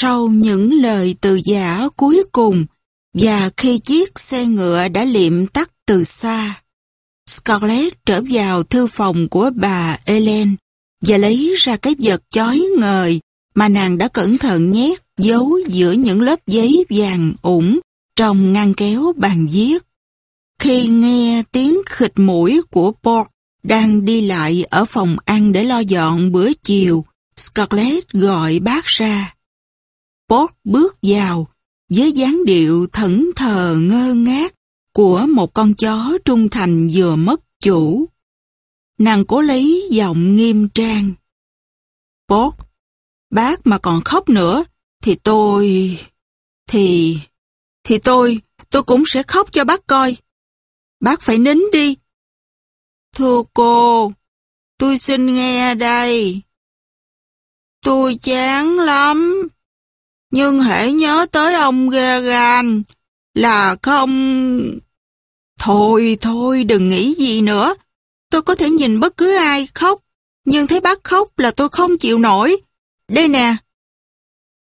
Sau những lời từ giả cuối cùng và khi chiếc xe ngựa đã liệm tắt từ xa, Scarlett trở vào thư phòng của bà Ellen và lấy ra cái vật chói ngời mà nàng đã cẩn thận nhét giấu giữa những lớp giấy vàng ủng trong ngăn kéo bàn viết. Khi nghe tiếng khịt mũi của Port đang đi lại ở phòng ăn để lo dọn bữa chiều, Scarlett gọi bác ra. Port bước vào với dáng điệu thẫn thờ ngơ ngác của một con chó trung thành vừa mất chủ. Nàng cố lấy giọng nghiêm trang. Port, bác mà còn khóc nữa, thì tôi... Thì... Thì tôi... Tôi cũng sẽ khóc cho bác coi. Bác phải nín đi. Thưa cô, tôi xin nghe đây. Tôi chán lắm. Nhưng hãy nhớ tới ông Gagan là không... Thôi, thôi, đừng nghĩ gì nữa. Tôi có thể nhìn bất cứ ai khóc, nhưng thấy bác khóc là tôi không chịu nổi. Đây nè,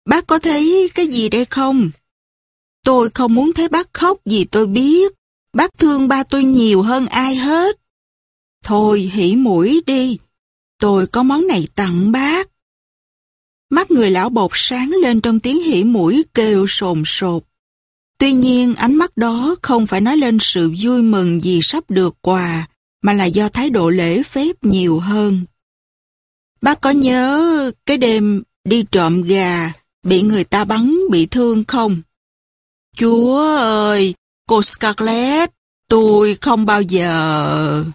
bác có thấy cái gì đây không? Tôi không muốn thấy bác khóc vì tôi biết bác thương ba tôi nhiều hơn ai hết. Thôi hỉ mũi đi, tôi có món này tặng bác. Mắt người lão bột sáng lên trong tiếng hỉ mũi kêu sồn sột. Tuy nhiên ánh mắt đó không phải nói lên sự vui mừng vì sắp được quà, mà là do thái độ lễ phép nhiều hơn. Bác có nhớ cái đêm đi trộm gà, bị người ta bắn bị thương không? Chúa ơi, cô Scarlett, tôi không bao giờ...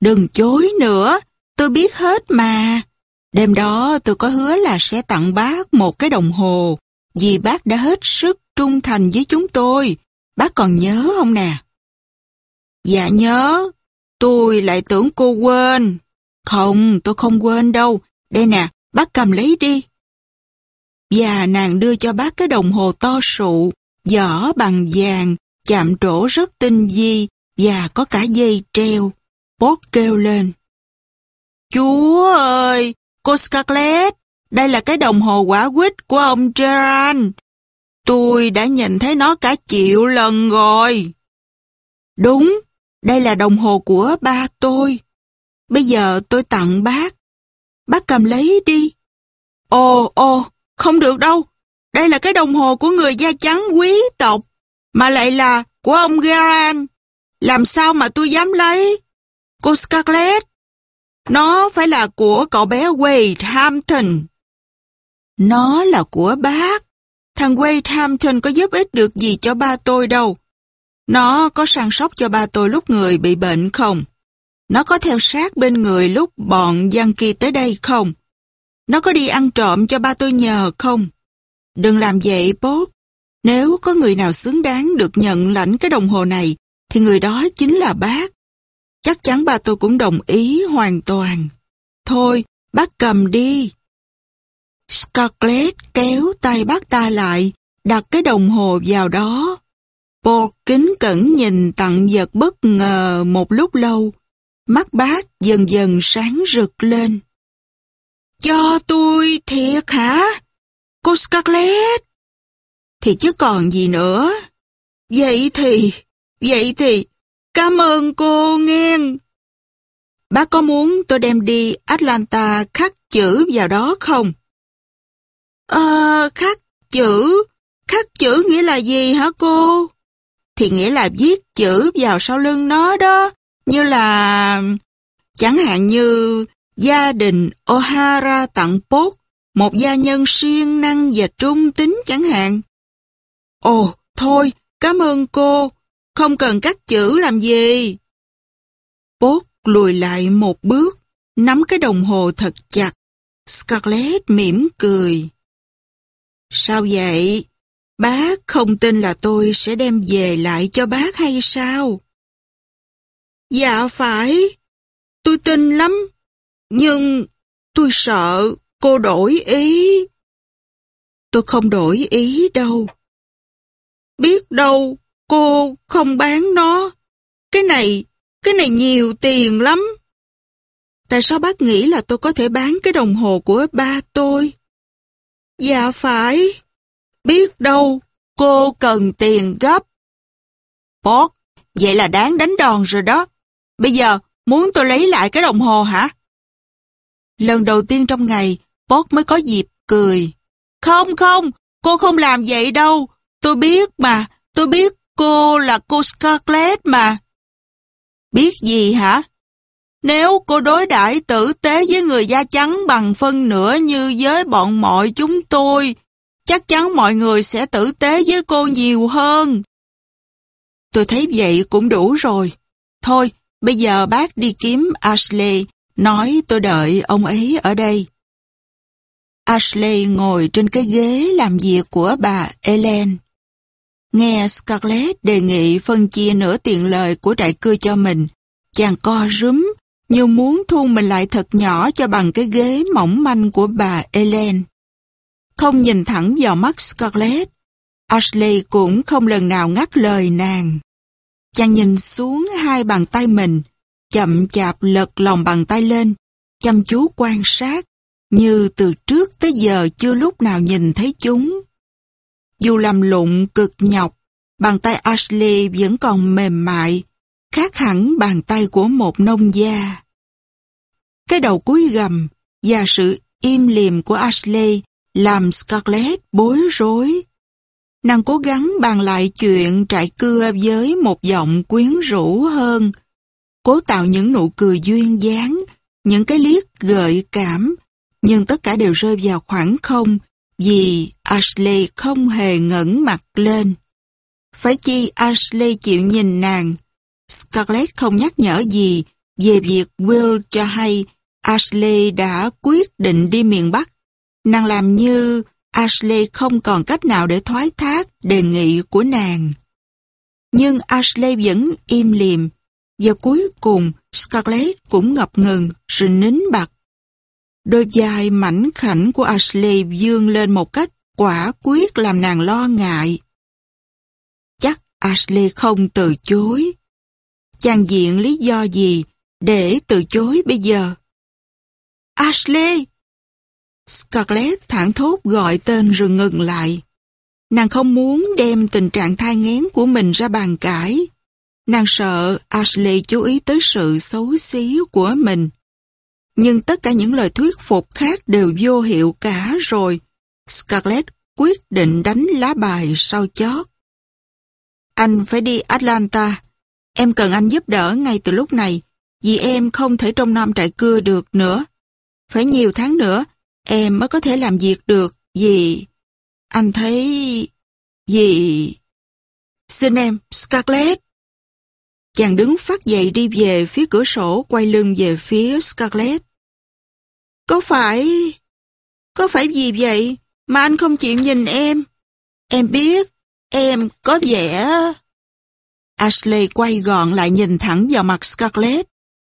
Đừng chối nữa, tôi biết hết mà. Đêm đó tôi có hứa là sẽ tặng bác một cái đồng hồ, vì bác đã hết sức trung thành với chúng tôi. Bác còn nhớ không nè? Dạ nhớ, tôi lại tưởng cô quên. Không, tôi không quên đâu. Đây nè, bác cầm lấy đi. Và nàng đưa cho bác cái đồng hồ to sụ, giỏ bằng vàng, chạm trổ rất tinh vi và có cả dây treo. Bót kêu lên. Chúa ơi, cô Scarlett, đây là cái đồng hồ quả quýt của ông Gerard. Tôi đã nhìn thấy nó cả triệu lần rồi. Đúng, đây là đồng hồ của ba tôi. Bây giờ tôi tặng bác. Bác cầm lấy đi. Ồ, ồ, không được đâu. Đây là cái đồng hồ của người da trắng quý tộc, mà lại là của ông Gerard. Làm sao mà tôi dám lấy? Cô Scarlett, nó phải là của cậu bé Wade Hampton. Nó là của bác. Thằng Wade Hampton có giúp ích được gì cho ba tôi đâu. Nó có săn sóc cho ba tôi lúc người bị bệnh không? Nó có theo sát bên người lúc bọn Yankee tới đây không? Nó có đi ăn trộm cho ba tôi nhờ không? Đừng làm vậy, bố. Nếu có người nào xứng đáng được nhận lãnh cái đồng hồ này, thì người đó chính là bác. Chắc chắn ba tôi cũng đồng ý hoàn toàn. Thôi, bác cầm đi. Scarlett kéo tay bác ta lại, đặt cái đồng hồ vào đó. Paul kính cẩn nhìn tặng vật bất ngờ một lúc lâu. Mắt bác dần dần sáng rực lên. Cho tôi thiệt hả? Cô Scarlett? Thì chứ còn gì nữa. Vậy thì, vậy thì, cảm ơn cô nghe. Bác có muốn tôi đem đi Atlanta khắc chữ vào đó không? Ờ, khắc chữ, khắc chữ nghĩa là gì hả cô? Thì nghĩa là viết chữ vào sau lưng nó đó, như là... Chẳng hạn như gia đình O'Hara tặng Pốt, một gia nhân siêng năng và trung tính chẳng hạn. Ồ, thôi, cảm ơn cô, không cần cắt chữ làm gì. Bốt lùi lại một bước, nắm cái đồng hồ thật chặt. Scarlett mỉm cười. Sao vậy? Bác không tin là tôi sẽ đem về lại cho bác hay sao? Dạ phải, tôi tin lắm, nhưng tôi sợ cô đổi ý. Tôi không đổi ý đâu. Biết đâu cô không bán nó. Cái này, cái này nhiều tiền lắm. Tại sao bác nghĩ là tôi có thể bán cái đồng hồ của ba tôi? Dạ phải. Biết đâu, cô cần tiền gấp. Bót, vậy là đáng đánh đòn rồi đó. Bây giờ, muốn tôi lấy lại cái đồng hồ hả? Lần đầu tiên trong ngày, Bót mới có dịp cười. Không không, cô không làm vậy đâu. Tôi biết mà, tôi biết cô là cô Scarlett mà. Biết gì hả? Nếu cô đối đãi tử tế với người da trắng bằng phân nửa như với bọn mọi chúng tôi, chắc chắn mọi người sẽ tử tế với cô nhiều hơn. Tôi thấy vậy cũng đủ rồi. Thôi, bây giờ bác đi kiếm Ashley, nói tôi đợi ông ấy ở đây. Ashley ngồi trên cái ghế làm việc của bà Ellen. Nghe Scarlett đề nghị phân chia nửa tiền lời của đại cưa cho mình, chàng co rúm như muốn thu mình lại thật nhỏ cho bằng cái ghế mỏng manh của bà Ellen. Không nhìn thẳng vào mắt Scarlett, Ashley cũng không lần nào ngắt lời nàng. Chàng nhìn xuống hai bàn tay mình, chậm chạp lật lòng bàn tay lên, chăm chú quan sát, như từ trước tới giờ chưa lúc nào nhìn thấy chúng. Dù làm lụng cực nhọc, bàn tay Ashley vẫn còn mềm mại, khác hẳn bàn tay của một nông gia. Cái đầu cúi gầm và sự im liềm của Ashley làm Scarlett bối rối. Nàng cố gắng bàn lại chuyện trại cưa với một giọng quyến rũ hơn, cố tạo những nụ cười duyên dáng, những cái liếc gợi cảm, nhưng tất cả đều rơi vào khoảng không vì Ashley không hề ngẩng mặt lên. Phải chi Ashley chịu nhìn nàng. Scarlett không nhắc nhở gì về việc Will cho hay Ashley đã quyết định đi miền Bắc. Nàng làm như Ashley không còn cách nào để thoái thác đề nghị của nàng. Nhưng Ashley vẫn im lìm và cuối cùng Scarlett cũng ngập ngừng rồi nín bặt. Đôi vai mảnh khảnh của Ashley dương lên một cách quả quyết làm nàng lo ngại. Chắc Ashley không từ chối. Chàng diện lý do gì để từ chối bây giờ? Ashley! Scarlett thẳng thốt gọi tên rồi ngừng lại. Nàng không muốn đem tình trạng thai ngén của mình ra bàn cãi. Nàng sợ Ashley chú ý tới sự xấu xí của mình. Nhưng tất cả những lời thuyết phục khác đều vô hiệu cả rồi. Scarlett quyết định đánh lá bài sau chót. Anh phải đi Atlanta. Em cần anh giúp đỡ ngay từ lúc này, vì em không thể trong năm trại cưa được nữa. Phải nhiều tháng nữa, em mới có thể làm việc được, vì... Anh thấy... Vì... Xin em, Scarlett. Chàng đứng phát dậy đi về phía cửa sổ, quay lưng về phía Scarlett. Có phải... Có phải gì vậy mà anh không chịu nhìn em? Em biết, em có vẻ... Ashley quay gọn lại nhìn thẳng vào mặt Scarlett.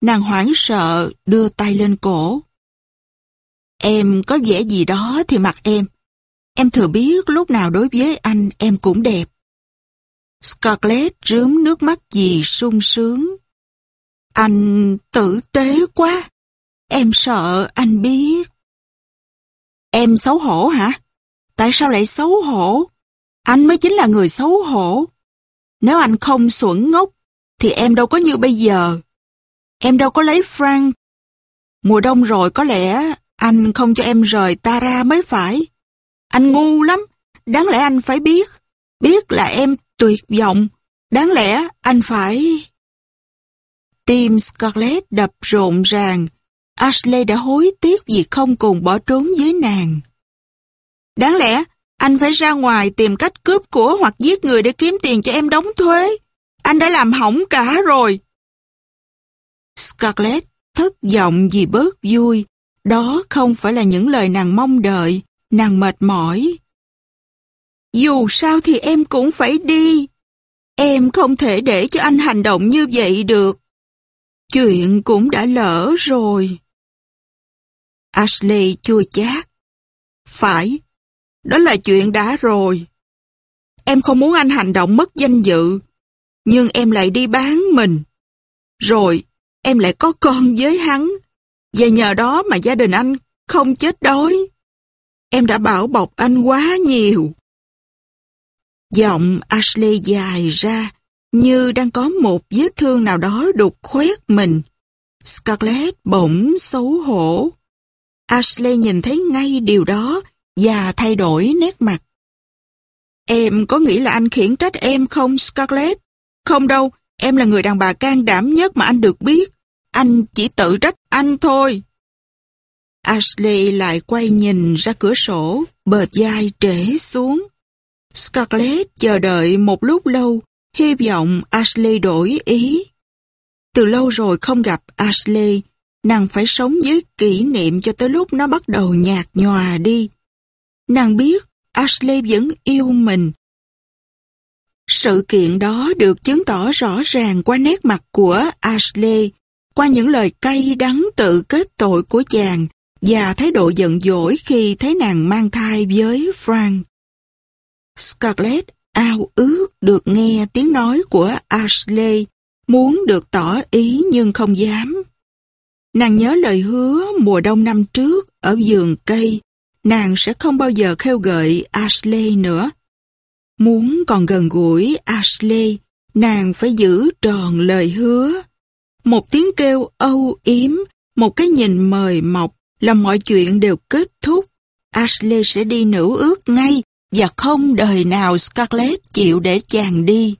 Nàng hoảng sợ đưa tay lên cổ. Em có vẻ gì đó thì mặt em. Em thừa biết lúc nào đối với anh em cũng đẹp. Scarlett rướm nước mắt gì sung sướng. Anh tử tế quá. Em sợ anh biết. Em xấu hổ hả? Tại sao lại xấu hổ? Anh mới chính là người xấu hổ. Nếu anh không xuẩn ngốc, thì em đâu có như bây giờ. Em đâu có lấy Frank. Mùa đông rồi có lẽ anh không cho em rời Tara mới phải. Anh ngu lắm, đáng lẽ anh phải biết. Biết là em tuyệt vọng, đáng lẽ anh phải... Tim Scarlett đập rộn ràng, Ashley đã hối tiếc vì không cùng bỏ trốn với nàng. Đáng lẽ anh phải ra ngoài tìm cách cướp của hoặc giết người để kiếm tiền cho em đóng thuế. Anh đã làm hỏng cả rồi. Scarlett thất vọng vì bớt vui. Đó không phải là những lời nàng mong đợi, nàng mệt mỏi. Dù sao thì em cũng phải đi. Em không thể để cho anh hành động như vậy được. Chuyện cũng đã lỡ rồi. Ashley chua chát. Phải, đó là chuyện đã rồi. Em không muốn anh hành động mất danh dự, nhưng em lại đi bán mình. Rồi, em lại có con với hắn, và nhờ đó mà gia đình anh không chết đói. em đã bảo bọc anh quá nhiều. Giọng Ashley dài ra, như đang có một vết thương nào đó đục khoét mình. Scarlett bỗng xấu hổ. Ashley nhìn thấy ngay điều đó và thay đổi nét mặt. Em có nghĩ là anh khiển trách em không Scarlett? Không đâu, em là người đàn bà can đảm nhất mà anh được biết. Anh chỉ tự trách anh thôi. Ashley lại quay nhìn ra cửa sổ, bệt dai trễ xuống. Scarlett chờ đợi một lúc lâu, hy vọng Ashley đổi ý. Từ lâu rồi không gặp Ashley, nàng phải sống với kỷ niệm cho tới lúc nó bắt đầu nhạt nhòa đi. Nàng biết Ashley vẫn yêu mình. Sự kiện đó được chứng tỏ rõ ràng qua nét mặt của Ashley, qua những lời cay đắng tự kết tội của chàng và thái độ giận dỗi khi thấy nàng mang thai với Frank. Scarlett ao ước được nghe tiếng nói của Ashley, muốn được tỏ ý nhưng không dám. Nàng nhớ lời hứa mùa đông năm trước ở vườn cây, nàng sẽ không bao giờ khêu gợi Ashley nữa. Muốn còn gần gũi Ashley, nàng phải giữ tròn lời hứa. Một tiếng kêu âu yếm, một cái nhìn mời mọc là mọi chuyện đều kết thúc. Ashley sẽ đi nữ ước ngay và không đời nào Scarlett chịu để chàng đi.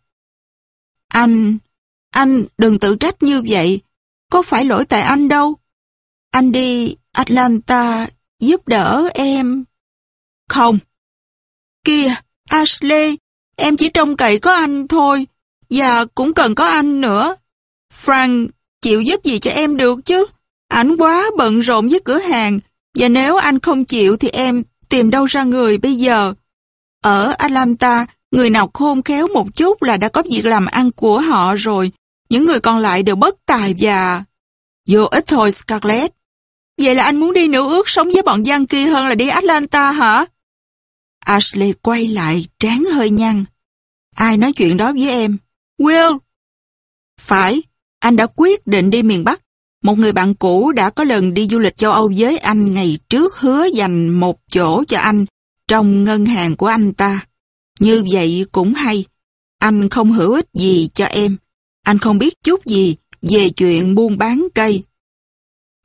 Anh, anh đừng tự trách như vậy, có phải lỗi tại anh đâu. Anh đi Atlanta giúp đỡ em. Không. Kìa, Ashley, em chỉ trông cậy có anh thôi, và cũng cần có anh nữa. Frank chịu giúp gì cho em được chứ? Ảnh quá bận rộn với cửa hàng, và nếu anh không chịu thì em tìm đâu ra người bây giờ. Ở Atlanta, người nào khôn khéo một chút là đã có việc làm ăn của họ rồi. Những người còn lại đều bất tài và... Vô ích thôi Scarlett. Vậy là anh muốn đi nữ ước sống với bọn gian kia hơn là đi Atlanta hả? Ashley quay lại, trán hơi nhăn. Ai nói chuyện đó với em? Will. Phải, anh đã quyết định đi miền Bắc. Một người bạn cũ đã có lần đi du lịch châu Âu với anh ngày trước hứa dành một chỗ cho anh trong ngân hàng của anh ta. Như vậy cũng hay. Anh không hữu ích gì cho em. Anh không biết chút gì về chuyện buôn bán cây.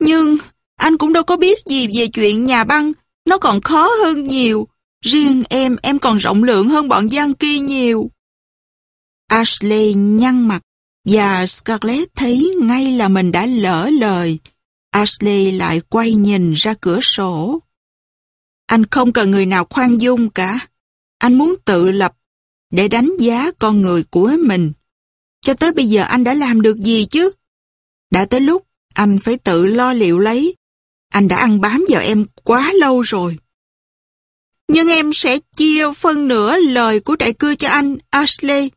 Nhưng anh cũng đâu có biết gì về chuyện nhà băng. Nó còn khó hơn nhiều. Riêng em, em còn rộng lượng hơn bọn gian kia nhiều. Ashley nhăn mặt và Scarlett thấy ngay là mình đã lỡ lời. Ashley lại quay nhìn ra cửa sổ. Anh không cần người nào khoan dung cả. Anh muốn tự lập để đánh giá con người của mình. Cho tới bây giờ anh đã làm được gì chứ? Đã tới lúc anh phải tự lo liệu lấy. Anh đã ăn bám vào em quá lâu rồi. Nhưng em sẽ chia phân nửa lời của đại cưa cho anh, Ashley.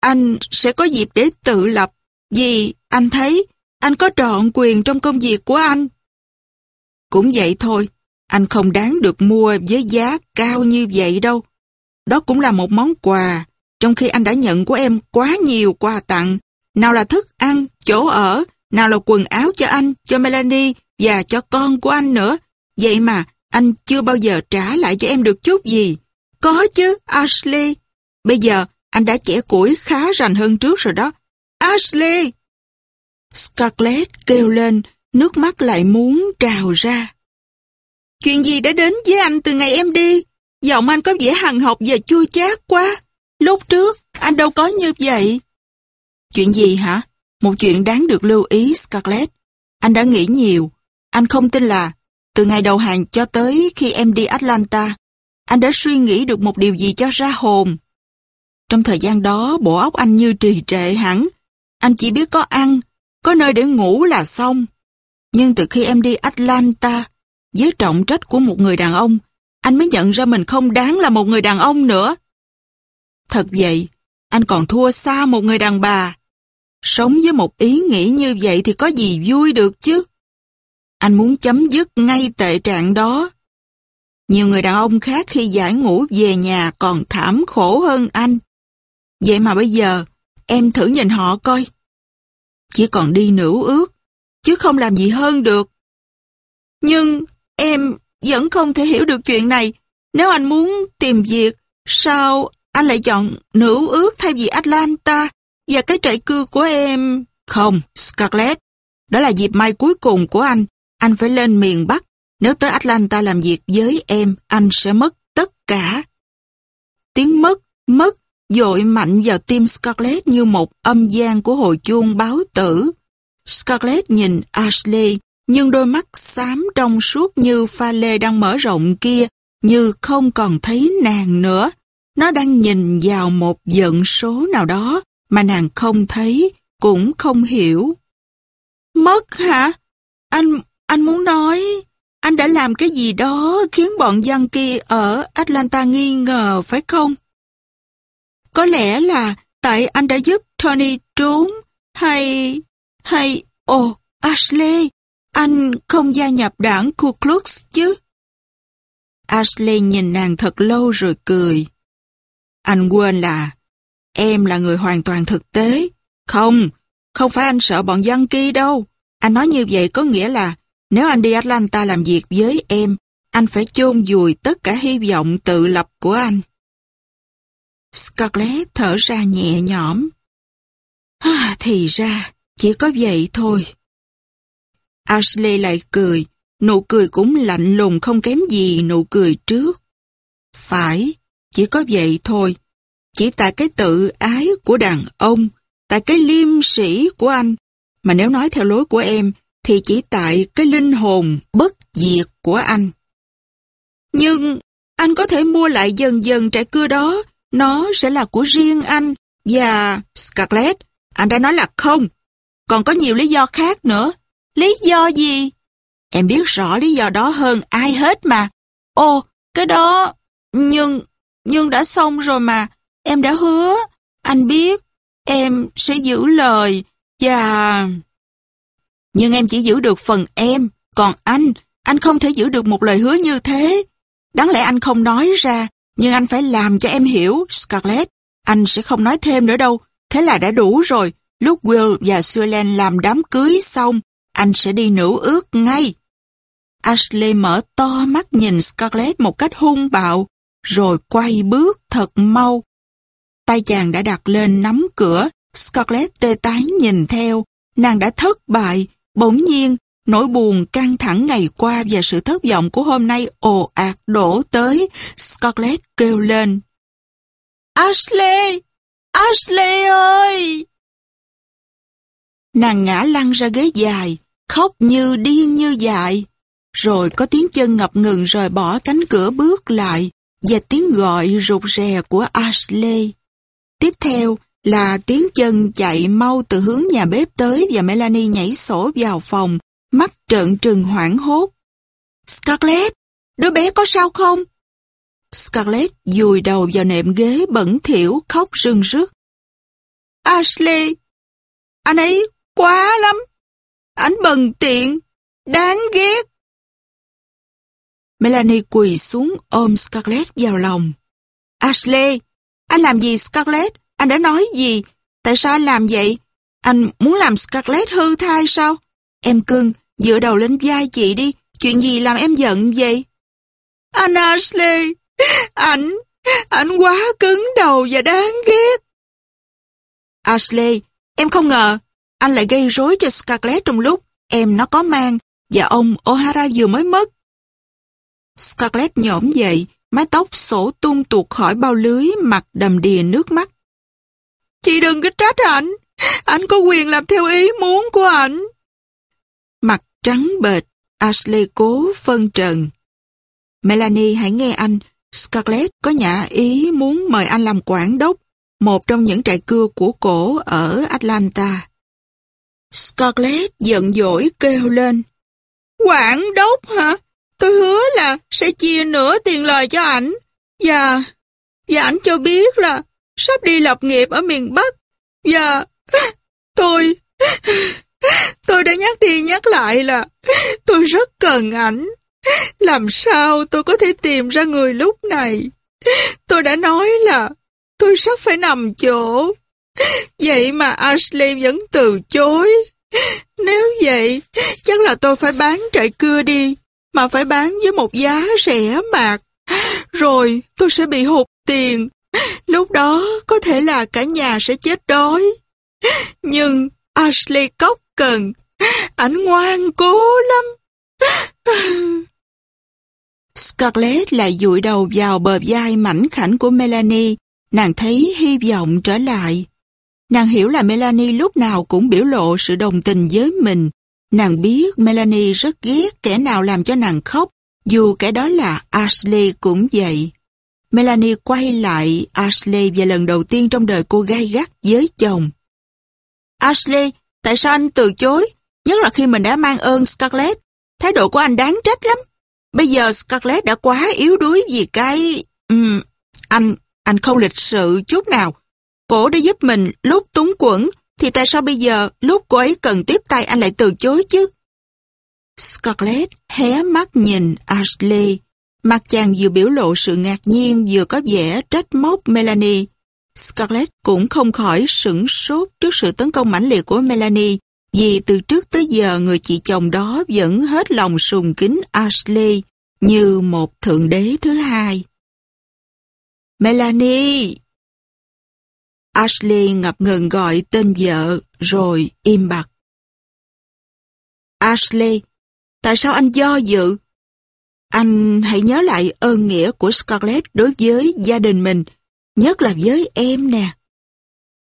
Anh sẽ có dịp để tự lập, vì anh thấy anh có trọn quyền trong công việc của anh. Cũng vậy thôi, anh không đáng được mua với giá cao như vậy đâu. Đó cũng là một món quà, trong khi anh đã nhận của em quá nhiều quà tặng. Nào là thức ăn, chỗ ở, nào là quần áo cho anh, cho Melanie và cho con của anh nữa. Vậy mà anh chưa bao giờ trả lại cho em được chút gì. Có chứ, Ashley. Bây giờ anh đã trẻ củi khá rành hơn trước rồi đó. Ashley! Scarlett kêu lên, nước mắt lại muốn trào ra. Chuyện gì đã đến với anh từ ngày em đi? Giọng anh có vẻ hằng học và chua chát quá. Lúc trước, anh đâu có như vậy. Chuyện gì hả? Một chuyện đáng được lưu ý, Scarlett. Anh đã nghĩ nhiều. Anh không tin là từ ngày đầu hàng cho tới khi em đi Atlanta, anh đã suy nghĩ được một điều gì cho ra hồn. Trong thời gian đó, bộ óc anh như trì trệ hẳn. Anh chỉ biết có ăn, có nơi để ngủ là xong. Nhưng từ khi em đi Atlanta, với trọng trách của một người đàn ông, anh mới nhận ra mình không đáng là một người đàn ông nữa. Thật vậy, anh còn thua xa một người đàn bà. Sống với một ý nghĩ như vậy thì có gì vui được chứ? Anh muốn chấm dứt ngay tệ trạng đó. Nhiều người đàn ông khác khi giải ngũ về nhà còn thảm khổ hơn anh. Vậy mà bây giờ, em thử nhìn họ coi. Chỉ còn đi nữ ước, chứ không làm gì hơn được. Nhưng em, vẫn không thể hiểu được chuyện này. Nếu anh muốn tìm việc, sao anh lại chọn nữ ước thay vì Atlanta và cái trại cư của em? Không, Scarlett, đó là dịp mai cuối cùng của anh. Anh phải lên miền Bắc. Nếu tới Atlanta làm việc với em, anh sẽ mất tất cả. Tiếng mất, mất, dội mạnh vào tim Scarlett như một âm gian của hồi chuông báo tử. Scarlett nhìn Ashley, nhưng đôi mắt xám trong suốt như pha lê đang mở rộng kia, như không còn thấy nàng nữa. Nó đang nhìn vào một vận số nào đó mà nàng không thấy, cũng không hiểu. Mất hả? Anh, anh muốn nói, anh đã làm cái gì đó khiến bọn dân kia ở Atlanta nghi ngờ phải không? Có lẽ là tại anh đã giúp Tony trốn, hay... hay... Ồ, oh, Ashley, anh không gia nhập đảng Ku Klux chứ? Ashley nhìn nàng thật lâu rồi cười. Anh quên là em là người hoàn toàn thực tế. Không, không phải anh sợ bọn dân kia đâu. Anh nói như vậy có nghĩa là nếu anh đi Atlanta làm việc với em, anh phải chôn vùi tất cả hy vọng tự lập của anh. Scarlett thở ra nhẹ nhõm. À, thì ra, chỉ có vậy thôi. Ashley lại cười, nụ cười cũng lạnh lùng không kém gì nụ cười trước. Phải, chỉ có vậy thôi. Chỉ tại cái tự ái của đàn ông, tại cái liêm sĩ của anh, mà nếu nói theo lối của em, thì chỉ tại cái linh hồn bất diệt của anh. Nhưng anh có thể mua lại dần dần trại cưa đó, nó sẽ là của riêng anh. Và Scarlett, anh đã nói là không. Còn có nhiều lý do khác nữa. Lý do gì? Em biết rõ lý do đó hơn ai hết mà. Ồ, cái đó... Nhưng... Nhưng đã xong rồi mà. Em đã hứa. Anh biết. Em sẽ giữ lời. Và... Nhưng em chỉ giữ được phần em. Còn anh, anh không thể giữ được một lời hứa như thế. Đáng lẽ anh không nói ra. Nhưng anh phải làm cho em hiểu, Scarlett. Anh sẽ không nói thêm nữa đâu. Thế là đã đủ rồi. Lúc Will và Suelen làm đám cưới xong, anh sẽ đi nữ ước ngay. Ashley mở to mắt nhìn Scarlett một cách hung bạo, rồi quay bước thật mau. Tay chàng đã đặt lên nắm cửa, Scarlett tê tái nhìn theo, nàng đã thất bại, bỗng nhiên, nỗi buồn căng thẳng ngày qua và sự thất vọng của hôm nay ồ ạt đổ tới, Scarlett kêu lên. Ashley! Ashley ơi! Nàng ngã lăn ra ghế dài, khóc như điên như dại. Rồi có tiếng chân ngập ngừng rời bỏ cánh cửa bước lại và tiếng gọi rụt rè của Ashley. Tiếp theo là tiếng chân chạy mau từ hướng nhà bếp tới và Melanie nhảy sổ vào phòng, mắt trợn trừng hoảng hốt. Scarlett, đứa bé có sao không? Scarlett dùi đầu vào nệm ghế bẩn thỉu khóc rưng rức. Ashley, anh ấy quá lắm. Anh bần tiện, đáng ghét. Melanie quỳ xuống ôm Scarlett vào lòng. Ashley, anh làm gì Scarlett? Anh đã nói gì? Tại sao anh làm vậy? Anh muốn làm Scarlett hư thai sao? Em cưng, dựa đầu lên vai chị đi. Chuyện gì làm em giận vậy? Anh Ashley, anh, anh quá cứng đầu và đáng ghét. Ashley, em không ngờ anh lại gây rối cho Scarlett trong lúc em nó có mang và ông O'Hara vừa mới mất. Scarlett nhổm dậy, mái tóc sổ tung tuột khỏi bao lưới, mặt đầm đìa nước mắt. Chị đừng có trách anh, anh có quyền làm theo ý muốn của anh. Mặt trắng bệt, Ashley cố phân trần. Melanie hãy nghe anh, Scarlett có nhã ý muốn mời anh làm quản đốc, một trong những trại cưa của cổ ở Atlanta. Scarlett giận dỗi kêu lên. Quản đốc hả? Tôi hứa là sẽ chia nửa tiền lời cho ảnh. Và, và ảnh cho biết là sắp đi lập nghiệp ở miền Bắc. Và tôi, tôi đã nhắc đi nhắc lại là tôi rất cần ảnh. Làm sao tôi có thể tìm ra người lúc này? Tôi đã nói là tôi sắp phải nằm chỗ. Vậy mà Ashley vẫn từ chối. Nếu vậy, chắc là tôi phải bán trại cưa đi mà phải bán với một giá rẻ mạt. Rồi tôi sẽ bị hụt tiền. Lúc đó có thể là cả nhà sẽ chết đói. Nhưng Ashley Cốc cần, ảnh ngoan cố lắm. Scarlett lại dụi đầu vào bờ vai mảnh khảnh của Melanie. Nàng thấy hy vọng trở lại. Nàng hiểu là Melanie lúc nào cũng biểu lộ sự đồng tình với mình. Nàng biết Melanie rất ghét kẻ nào làm cho nàng khóc, dù kẻ đó là Ashley cũng vậy. Melanie quay lại Ashley và lần đầu tiên trong đời cô gai gắt với chồng. Ashley, tại sao anh từ chối? Nhất là khi mình đã mang ơn Scarlett. Thái độ của anh đáng trách lắm. Bây giờ Scarlett đã quá yếu đuối vì cái... Um, anh, anh không lịch sự chút nào. Cổ đã giúp mình lúc túng quẩn, thì tại sao bây giờ lúc cô ấy cần tiếp tay anh lại từ chối chứ? Scarlett hé mắt nhìn Ashley. Mặt chàng vừa biểu lộ sự ngạc nhiên, vừa có vẻ trách móc Melanie. Scarlett cũng không khỏi sửng sốt trước sự tấn công mãnh liệt của Melanie, vì từ trước tới giờ người chị chồng đó vẫn hết lòng sùng kính Ashley như một thượng đế thứ hai. Melanie! Ashley ngập ngừng gọi tên vợ rồi im bặt. Ashley, tại sao anh do dự? Anh hãy nhớ lại ơn nghĩa của Scarlett đối với gia đình mình, nhất là với em nè.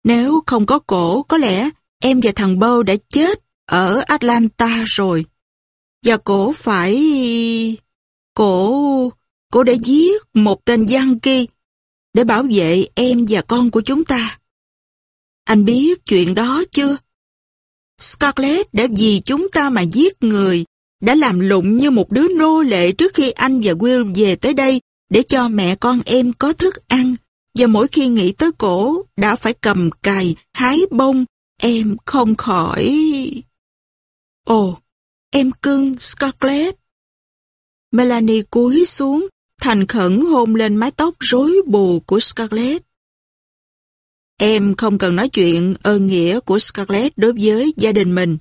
Nếu không có cổ, có lẽ em và thằng Bo đã chết ở Atlanta rồi. Và cổ phải... Cổ... Cổ đã giết một tên Yankee để bảo vệ em và con của chúng ta. Anh biết chuyện đó chưa? Scarlett đã vì chúng ta mà giết người, đã làm lụng như một đứa nô lệ trước khi anh và Will về tới đây để cho mẹ con em có thức ăn. Và mỗi khi nghĩ tới cổ, đã phải cầm cày, hái bông, em không khỏi... Ồ, em cưng Scarlett. Melanie cúi xuống, thành khẩn hôn lên mái tóc rối bù của Scarlett. Em không cần nói chuyện ơn nghĩa của Scarlett đối với gia đình mình.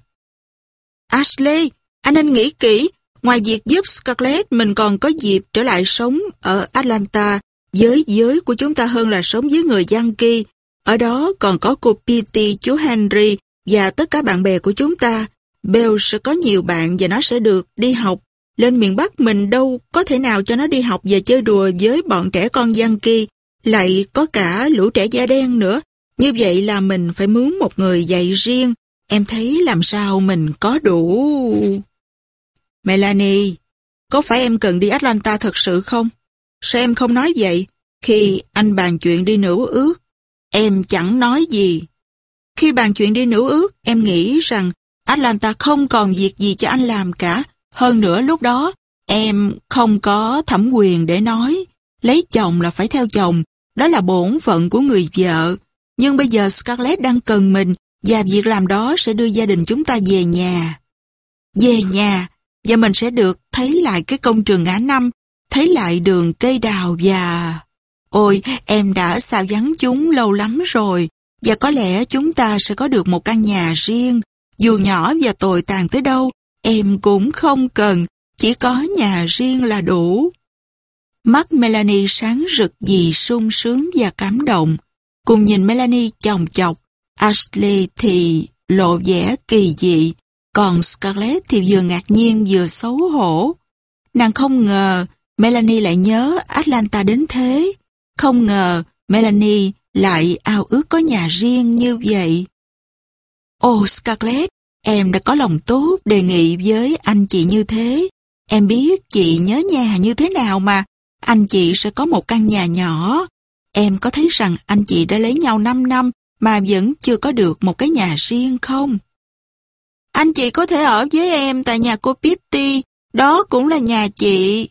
Ashley, anh nên nghĩ kỹ, ngoài việc giúp Scarlett mình còn có dịp trở lại sống ở Atlanta với giới của chúng ta hơn là sống với người Yankee. Ở đó còn có cô Petey, chú Henry và tất cả bạn bè của chúng ta. Bell sẽ có nhiều bạn và nó sẽ được đi học. Lên miền Bắc mình đâu có thể nào cho nó đi học và chơi đùa với bọn trẻ con Yankee. Lại có cả lũ trẻ da đen nữa. Như vậy là mình phải mướn một người dạy riêng. Em thấy làm sao mình có đủ... Melanie, có phải em cần đi Atlanta thật sự không? Sao em không nói vậy? Khi anh bàn chuyện đi nữ ước, em chẳng nói gì. Khi bàn chuyện đi nữ ước, em nghĩ rằng Atlanta không còn việc gì cho anh làm cả. Hơn nữa lúc đó, em không có thẩm quyền để nói. Lấy chồng là phải theo chồng, đó là bổn phận của người vợ. Nhưng bây giờ Scarlett đang cần mình và việc làm đó sẽ đưa gia đình chúng ta về nhà. Về nhà và mình sẽ được thấy lại cái công trường ngã năm, thấy lại đường cây đào và... Ôi, em đã sao vắng chúng lâu lắm rồi và có lẽ chúng ta sẽ có được một căn nhà riêng. Dù nhỏ và tồi tàn tới đâu, em cũng không cần, chỉ có nhà riêng là đủ. Mắt Melanie sáng rực vì sung sướng và cảm động. Cùng nhìn Melanie chồng chọc, Ashley thì lộ vẻ kỳ dị, còn Scarlett thì vừa ngạc nhiên vừa xấu hổ. Nàng không ngờ Melanie lại nhớ Atlanta đến thế. Không ngờ Melanie lại ao ước có nhà riêng như vậy. Ồ Scarlett, em đã có lòng tốt đề nghị với anh chị như thế. Em biết chị nhớ nhà như thế nào mà. Anh chị sẽ có một căn nhà nhỏ, Em có thấy rằng anh chị đã lấy nhau 5 năm mà vẫn chưa có được một cái nhà riêng không? Anh chị có thể ở với em tại nhà cô Pitty, đó cũng là nhà chị.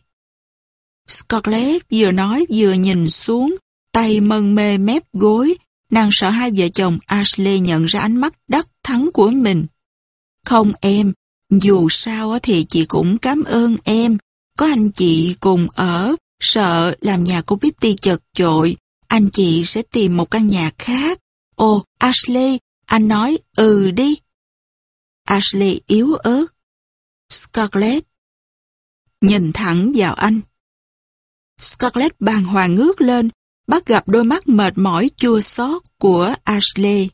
Scarlett vừa nói vừa nhìn xuống, tay mân mê mép gối, nàng sợ hai vợ chồng Ashley nhận ra ánh mắt đắc thắng của mình. Không em, dù sao thì chị cũng cảm ơn em, có anh chị cùng ở, sợ làm nhà cô Bitty chật chội, anh chị sẽ tìm một căn nhà khác. Ồ, Ashley, anh nói ừ đi. Ashley yếu ớt. Scarlett. nhìn thẳng vào anh. Scarlett bàng hoàng ngước lên, bắt gặp đôi mắt mệt mỏi chua xót của Ashley.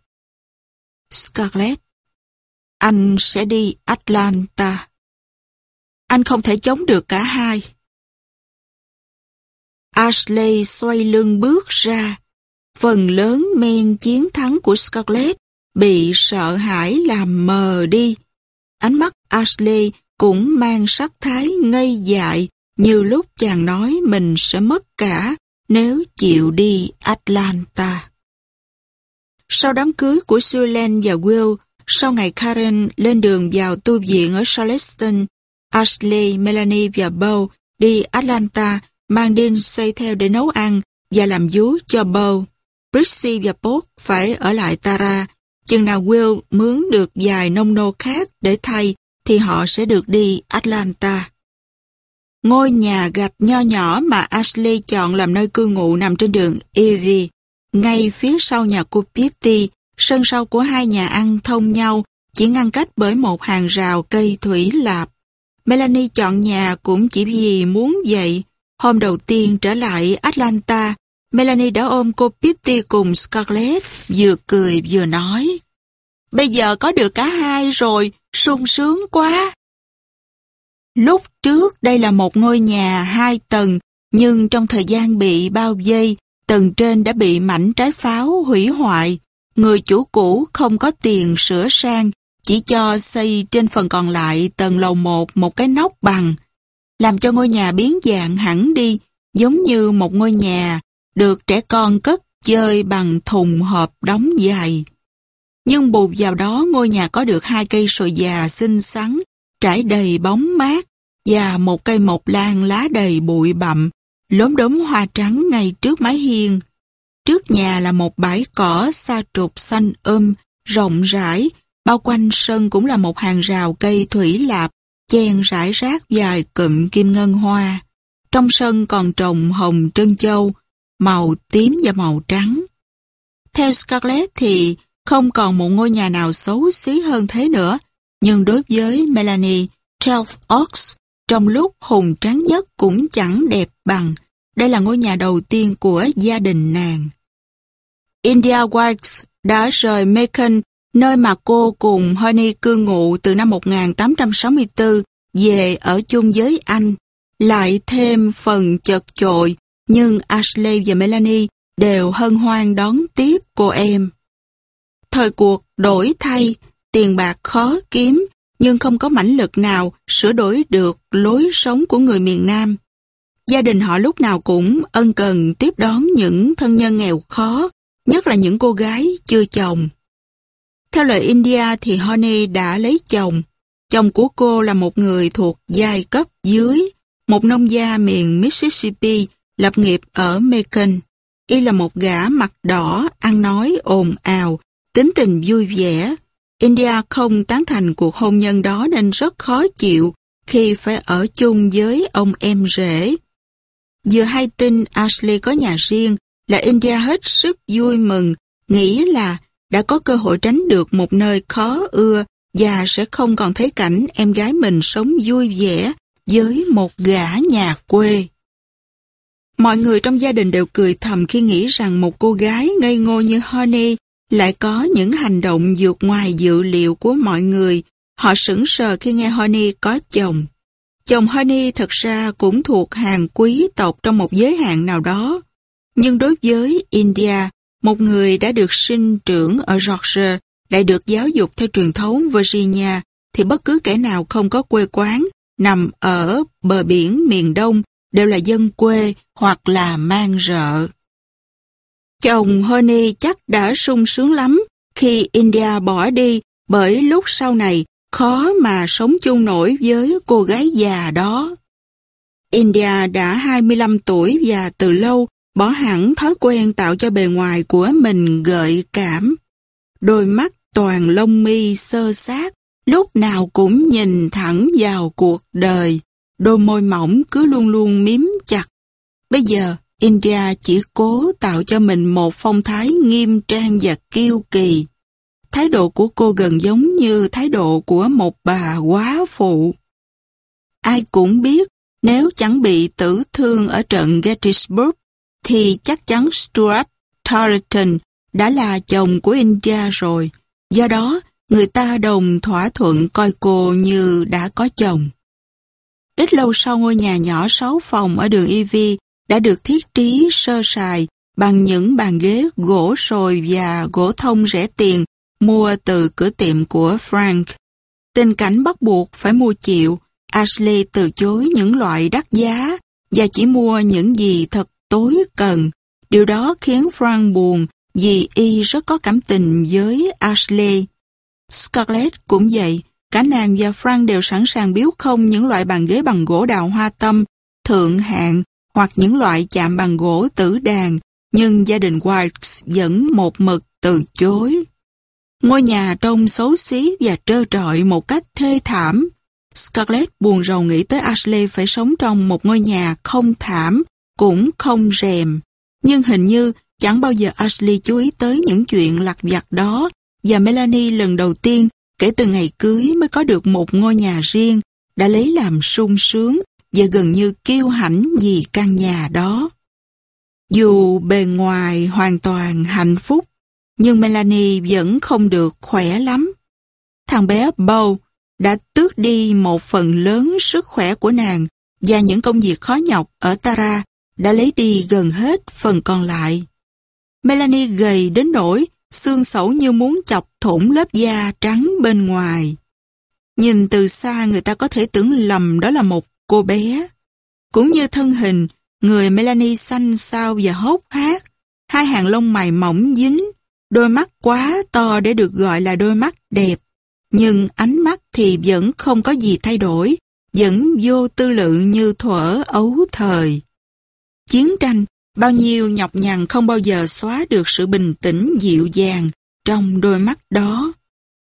Scarlett, anh sẽ đi Atlanta. Anh không thể chống được cả hai. Ashley xoay lưng bước ra. Phần lớn men chiến thắng của Scarlett bị sợ hãi làm mờ đi. Ánh mắt Ashley cũng mang sắc thái ngây dại như lúc chàng nói mình sẽ mất cả nếu chịu đi Atlanta. Sau đám cưới của Suelen và Will, sau ngày Karen lên đường vào tu viện ở Charleston, Ashley, Melanie và Beau đi Atlanta mang đinh xây theo để nấu ăn và làm vú cho Beau. Prissy và Pot phải ở lại Tara. Chừng nào Will mướn được vài nông nô khác để thay thì họ sẽ được đi Atlanta. Ngôi nhà gạch nho nhỏ mà Ashley chọn làm nơi cư ngụ nằm trên đường Evie, ngay phía sau nhà cô Pitty, sân sau của hai nhà ăn thông nhau, chỉ ngăn cách bởi một hàng rào cây thủy lạp. Melanie chọn nhà cũng chỉ vì muốn vậy. Hôm đầu tiên trở lại Atlanta, Melanie đã ôm cô Pitty cùng Scarlett, vừa cười vừa nói. Bây giờ có được cả hai rồi, sung sướng quá. Lúc trước đây là một ngôi nhà hai tầng, nhưng trong thời gian bị bao vây, tầng trên đã bị mảnh trái pháo hủy hoại. Người chủ cũ không có tiền sửa sang, chỉ cho xây trên phần còn lại tầng lầu một một cái nóc bằng, làm cho ngôi nhà biến dạng hẳn đi, giống như một ngôi nhà được trẻ con cất chơi bằng thùng hộp đóng dài. Nhưng bù vào đó ngôi nhà có được hai cây sồi già xinh xắn, trải đầy bóng mát và một cây mộc lan lá đầy bụi bặm, lốm đốm hoa trắng ngay trước mái hiên. Trước nhà là một bãi cỏ sa trục xanh um, rộng rãi, bao quanh sân cũng là một hàng rào cây thủy lạp, chen rải rác dài cụm kim ngân hoa. Trong sân còn trồng hồng trân châu, màu tím và màu trắng. Theo Scarlett thì không còn một ngôi nhà nào xấu xí hơn thế nữa, nhưng đối với Melanie, Twelve Oaks, trong lúc hùng tráng nhất cũng chẳng đẹp bằng. Đây là ngôi nhà đầu tiên của gia đình nàng. India Wilkes đã rời Macon, nơi mà cô cùng Honey cư ngụ từ năm 1864, về ở chung với anh. Lại thêm phần chật chội, nhưng Ashley và Melanie đều hân hoan đón tiếp cô em. Thời cuộc đổi thay, tiền bạc khó kiếm, nhưng không có mãnh lực nào sửa đổi được lối sống của người miền Nam. Gia đình họ lúc nào cũng ân cần tiếp đón những thân nhân nghèo khó, nhất là những cô gái chưa chồng. Theo lời India thì Honey đã lấy chồng. Chồng của cô là một người thuộc giai cấp dưới, một nông gia miền Mississippi lập nghiệp ở Macon. Y là một gã mặt đỏ, ăn nói ồn ào, tính tình vui vẻ. India không tán thành cuộc hôn nhân đó nên rất khó chịu khi phải ở chung với ông em rể. Vừa hay tin Ashley có nhà riêng là India hết sức vui mừng, nghĩ là đã có cơ hội tránh được một nơi khó ưa và sẽ không còn thấy cảnh em gái mình sống vui vẻ với một gã nhà quê. Mọi người trong gia đình đều cười thầm khi nghĩ rằng một cô gái ngây ngô như Honey lại có những hành động vượt ngoài dự liệu của mọi người. Họ sững sờ khi nghe Honey có chồng. Chồng Honey thật ra cũng thuộc hàng quý tộc trong một giới hạn nào đó. Nhưng đối với India, một người đã được sinh trưởng ở Georgia, lại được giáo dục theo truyền thống Virginia, thì bất cứ kẻ nào không có quê quán, nằm ở bờ biển miền Đông, đều là dân quê hoặc là mang rợ. Chồng Honey chắc đã sung sướng lắm khi India bỏ đi bởi lúc sau này khó mà sống chung nổi với cô gái già đó. India đã 25 tuổi và từ lâu bỏ hẳn thói quen tạo cho bề ngoài của mình gợi cảm. Đôi mắt toàn lông mi sơ sát, lúc nào cũng nhìn thẳng vào cuộc đời. Đôi môi mỏng cứ luôn luôn miếm chặt. Bây giờ, India chỉ cố tạo cho mình một phong thái nghiêm trang và kiêu kỳ. Thái độ của cô gần giống như thái độ của một bà quá phụ. Ai cũng biết Nếu chẳng bị tử thương ở trận Gettysburg, thì chắc chắn Stuart Tarleton đã là chồng của India rồi. Do đó, người ta đồng thỏa thuận coi cô như đã có chồng. Ít lâu sau ngôi nhà nhỏ 6 phòng ở đường Ivy đã được thiết trí sơ sài bằng những bàn ghế gỗ sồi và gỗ thông rẻ tiền mua từ cửa tiệm của Frank. Tình cảnh bắt buộc phải mua chịu, Ashley từ chối những loại đắt giá và chỉ mua những gì thật tối cần. Điều đó khiến Frank buồn vì y rất có cảm tình với Ashley. Scarlett cũng vậy, cả nàng và Frank đều sẵn sàng biếu không những loại bàn ghế bằng gỗ đào hoa tâm, thượng hạng hoặc những loại chạm bằng gỗ tử đàn, nhưng gia đình Wilkes vẫn một mực từ chối. Ngôi nhà trông xấu xí và trơ trọi một cách thê thảm. Scarlett buồn rầu nghĩ tới Ashley phải sống trong một ngôi nhà không thảm, cũng không rèm. Nhưng hình như chẳng bao giờ Ashley chú ý tới những chuyện lặt vặt đó và Melanie lần đầu tiên kể từ ngày cưới mới có được một ngôi nhà riêng đã lấy làm sung sướng và gần như kiêu hãnh vì căn nhà đó. Dù bề ngoài hoàn toàn hạnh phúc, nhưng Melanie vẫn không được khỏe lắm. Thằng bé Beau đã tước đi một phần lớn sức khỏe của nàng và những công việc khó nhọc ở Tara đã lấy đi gần hết phần còn lại. Melanie gầy đến nỗi xương sẩu như muốn chọc thủng lớp da trắng bên ngoài. Nhìn từ xa người ta có thể tưởng lầm đó là một cô bé. Cũng như thân hình, người Melanie xanh xao và hốc hác, hai hàng lông mày mỏng dính, đôi mắt quá to để được gọi là đôi mắt đẹp. Nhưng ánh mắt thì vẫn không có gì thay đổi, vẫn vô tư lự như thuở ấu thời. Chiến tranh, bao nhiêu nhọc nhằn không bao giờ xóa được sự bình tĩnh dịu dàng trong đôi mắt đó.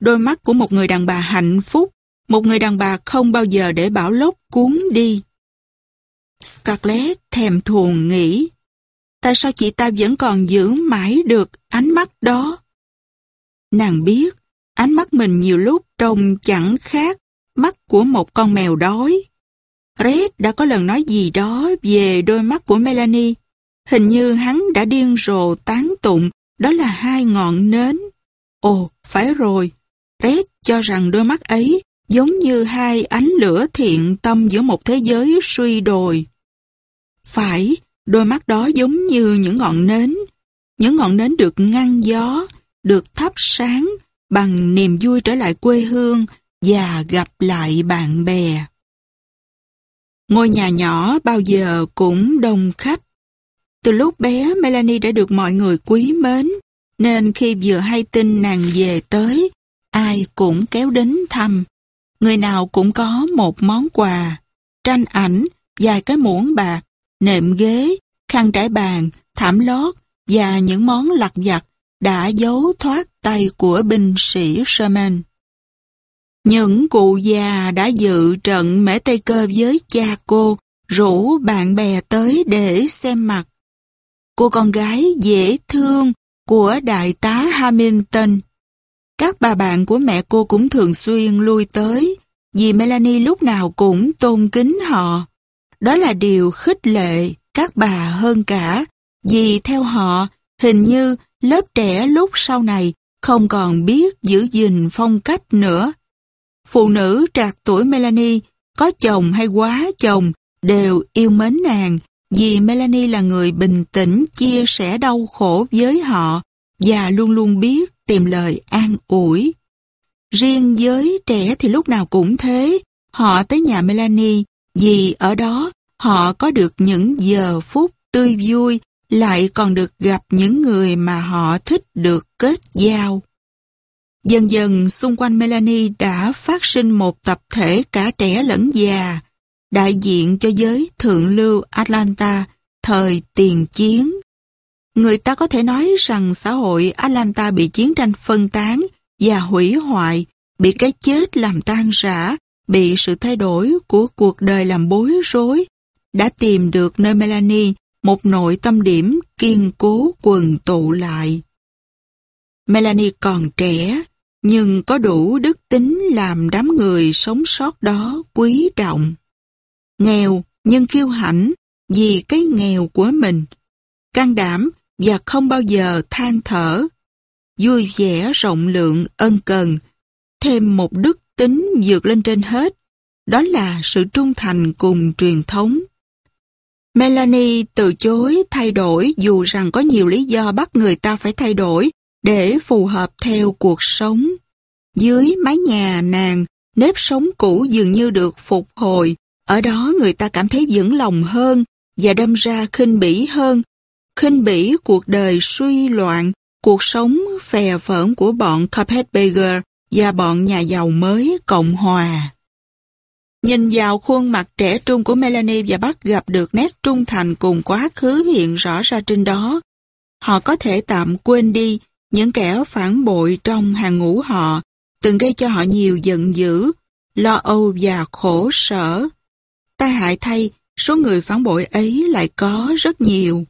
Đôi mắt của một người đàn bà hạnh phúc, một người đàn bà không bao giờ để bão lốc cuốn đi. Scarlett thèm thuồng nghĩ, tại sao chị ta vẫn còn giữ mãi được ánh mắt đó? Nàng biết, ánh mắt mình nhiều lúc trông chẳng khác mắt của một con mèo đói. Red đã có lần nói gì đó về đôi mắt của Melanie. Hình như hắn đã điên rồ tán tụng đó là hai ngọn nến. Ồ, phải rồi. Red cho rằng đôi mắt ấy giống như hai ánh lửa thiện tâm giữa một thế giới suy đồi. Phải, đôi mắt đó giống như những ngọn nến. Những ngọn nến được ngăn gió, được thắp sáng bằng niềm vui trở lại quê hương và gặp lại bạn bè. Ngôi nhà nhỏ bao giờ cũng đông khách. Từ lúc bé Melanie đã được mọi người quý mến, nên khi vừa hay tin nàng về tới, ai cũng kéo đến thăm. Người nào cũng có một món quà, tranh ảnh, vài cái muỗng bạc, nệm ghế, khăn trải bàn, thảm lót và những món lặt vặt đã giấu thoát tay của binh sĩ Sherman. Những cụ già đã dự trận mễ Tây Cơ với cha cô, rủ bạn bè tới để xem mặt. Cô con gái dễ thương của đại tá Hamilton. Các bà bạn của mẹ cô cũng thường xuyên lui tới, vì Melanie lúc nào cũng tôn kính họ. Đó là điều khích lệ các bà hơn cả, vì theo họ, hình như lớp trẻ lúc sau này không còn biết giữ gìn phong cách nữa. Phụ nữ trạc tuổi Melanie, có chồng hay quá chồng, đều yêu mến nàng vì Melanie là người bình tĩnh chia sẻ đau khổ với họ và luôn luôn biết tìm lời an ủi. Riêng với trẻ thì lúc nào cũng thế, họ tới nhà Melanie vì ở đó họ có được những giờ phút tươi vui lại còn được gặp những người mà họ thích được kết giao. Dần dần xung quanh Melanie đã phát sinh một tập thể cả trẻ lẫn già, đại diện cho giới thượng lưu Atlanta thời tiền chiến. Người ta có thể nói rằng xã hội Atlanta bị chiến tranh phân tán và hủy hoại, bị cái chết làm tan rã, bị sự thay đổi của cuộc đời làm bối rối, đã tìm được nơi Melanie một nội tâm điểm kiên cố quần tụ lại. Melanie còn trẻ, nhưng có đủ đức tính làm đám người sống sót đó quý trọng. Nghèo, nhưng kiêu hãnh vì cái nghèo của mình. Can đảm và không bao giờ than thở. Vui vẻ rộng lượng ân cần. Thêm một đức tính vượt lên trên hết. Đó là sự trung thành cùng truyền thống. Melanie từ chối thay đổi dù rằng có nhiều lý do bắt người ta phải thay đổi để phù hợp theo cuộc sống. Dưới mái nhà nàng, nếp sống cũ dường như được phục hồi. Ở đó người ta cảm thấy vững lòng hơn và đâm ra khinh bỉ hơn. Khinh bỉ cuộc đời suy loạn, cuộc sống phè phởn của bọn Carpetbagger và bọn nhà giàu mới Cộng Hòa. Nhìn vào khuôn mặt trẻ trung của Melanie và bắt gặp được nét trung thành cùng quá khứ hiện rõ ra trên đó. Họ có thể tạm quên đi những kẻ phản bội trong hàng ngũ họ, từng gây cho họ nhiều giận dữ, lo âu và khổ sở. Tai hại thay, số người phản bội ấy lại có rất nhiều.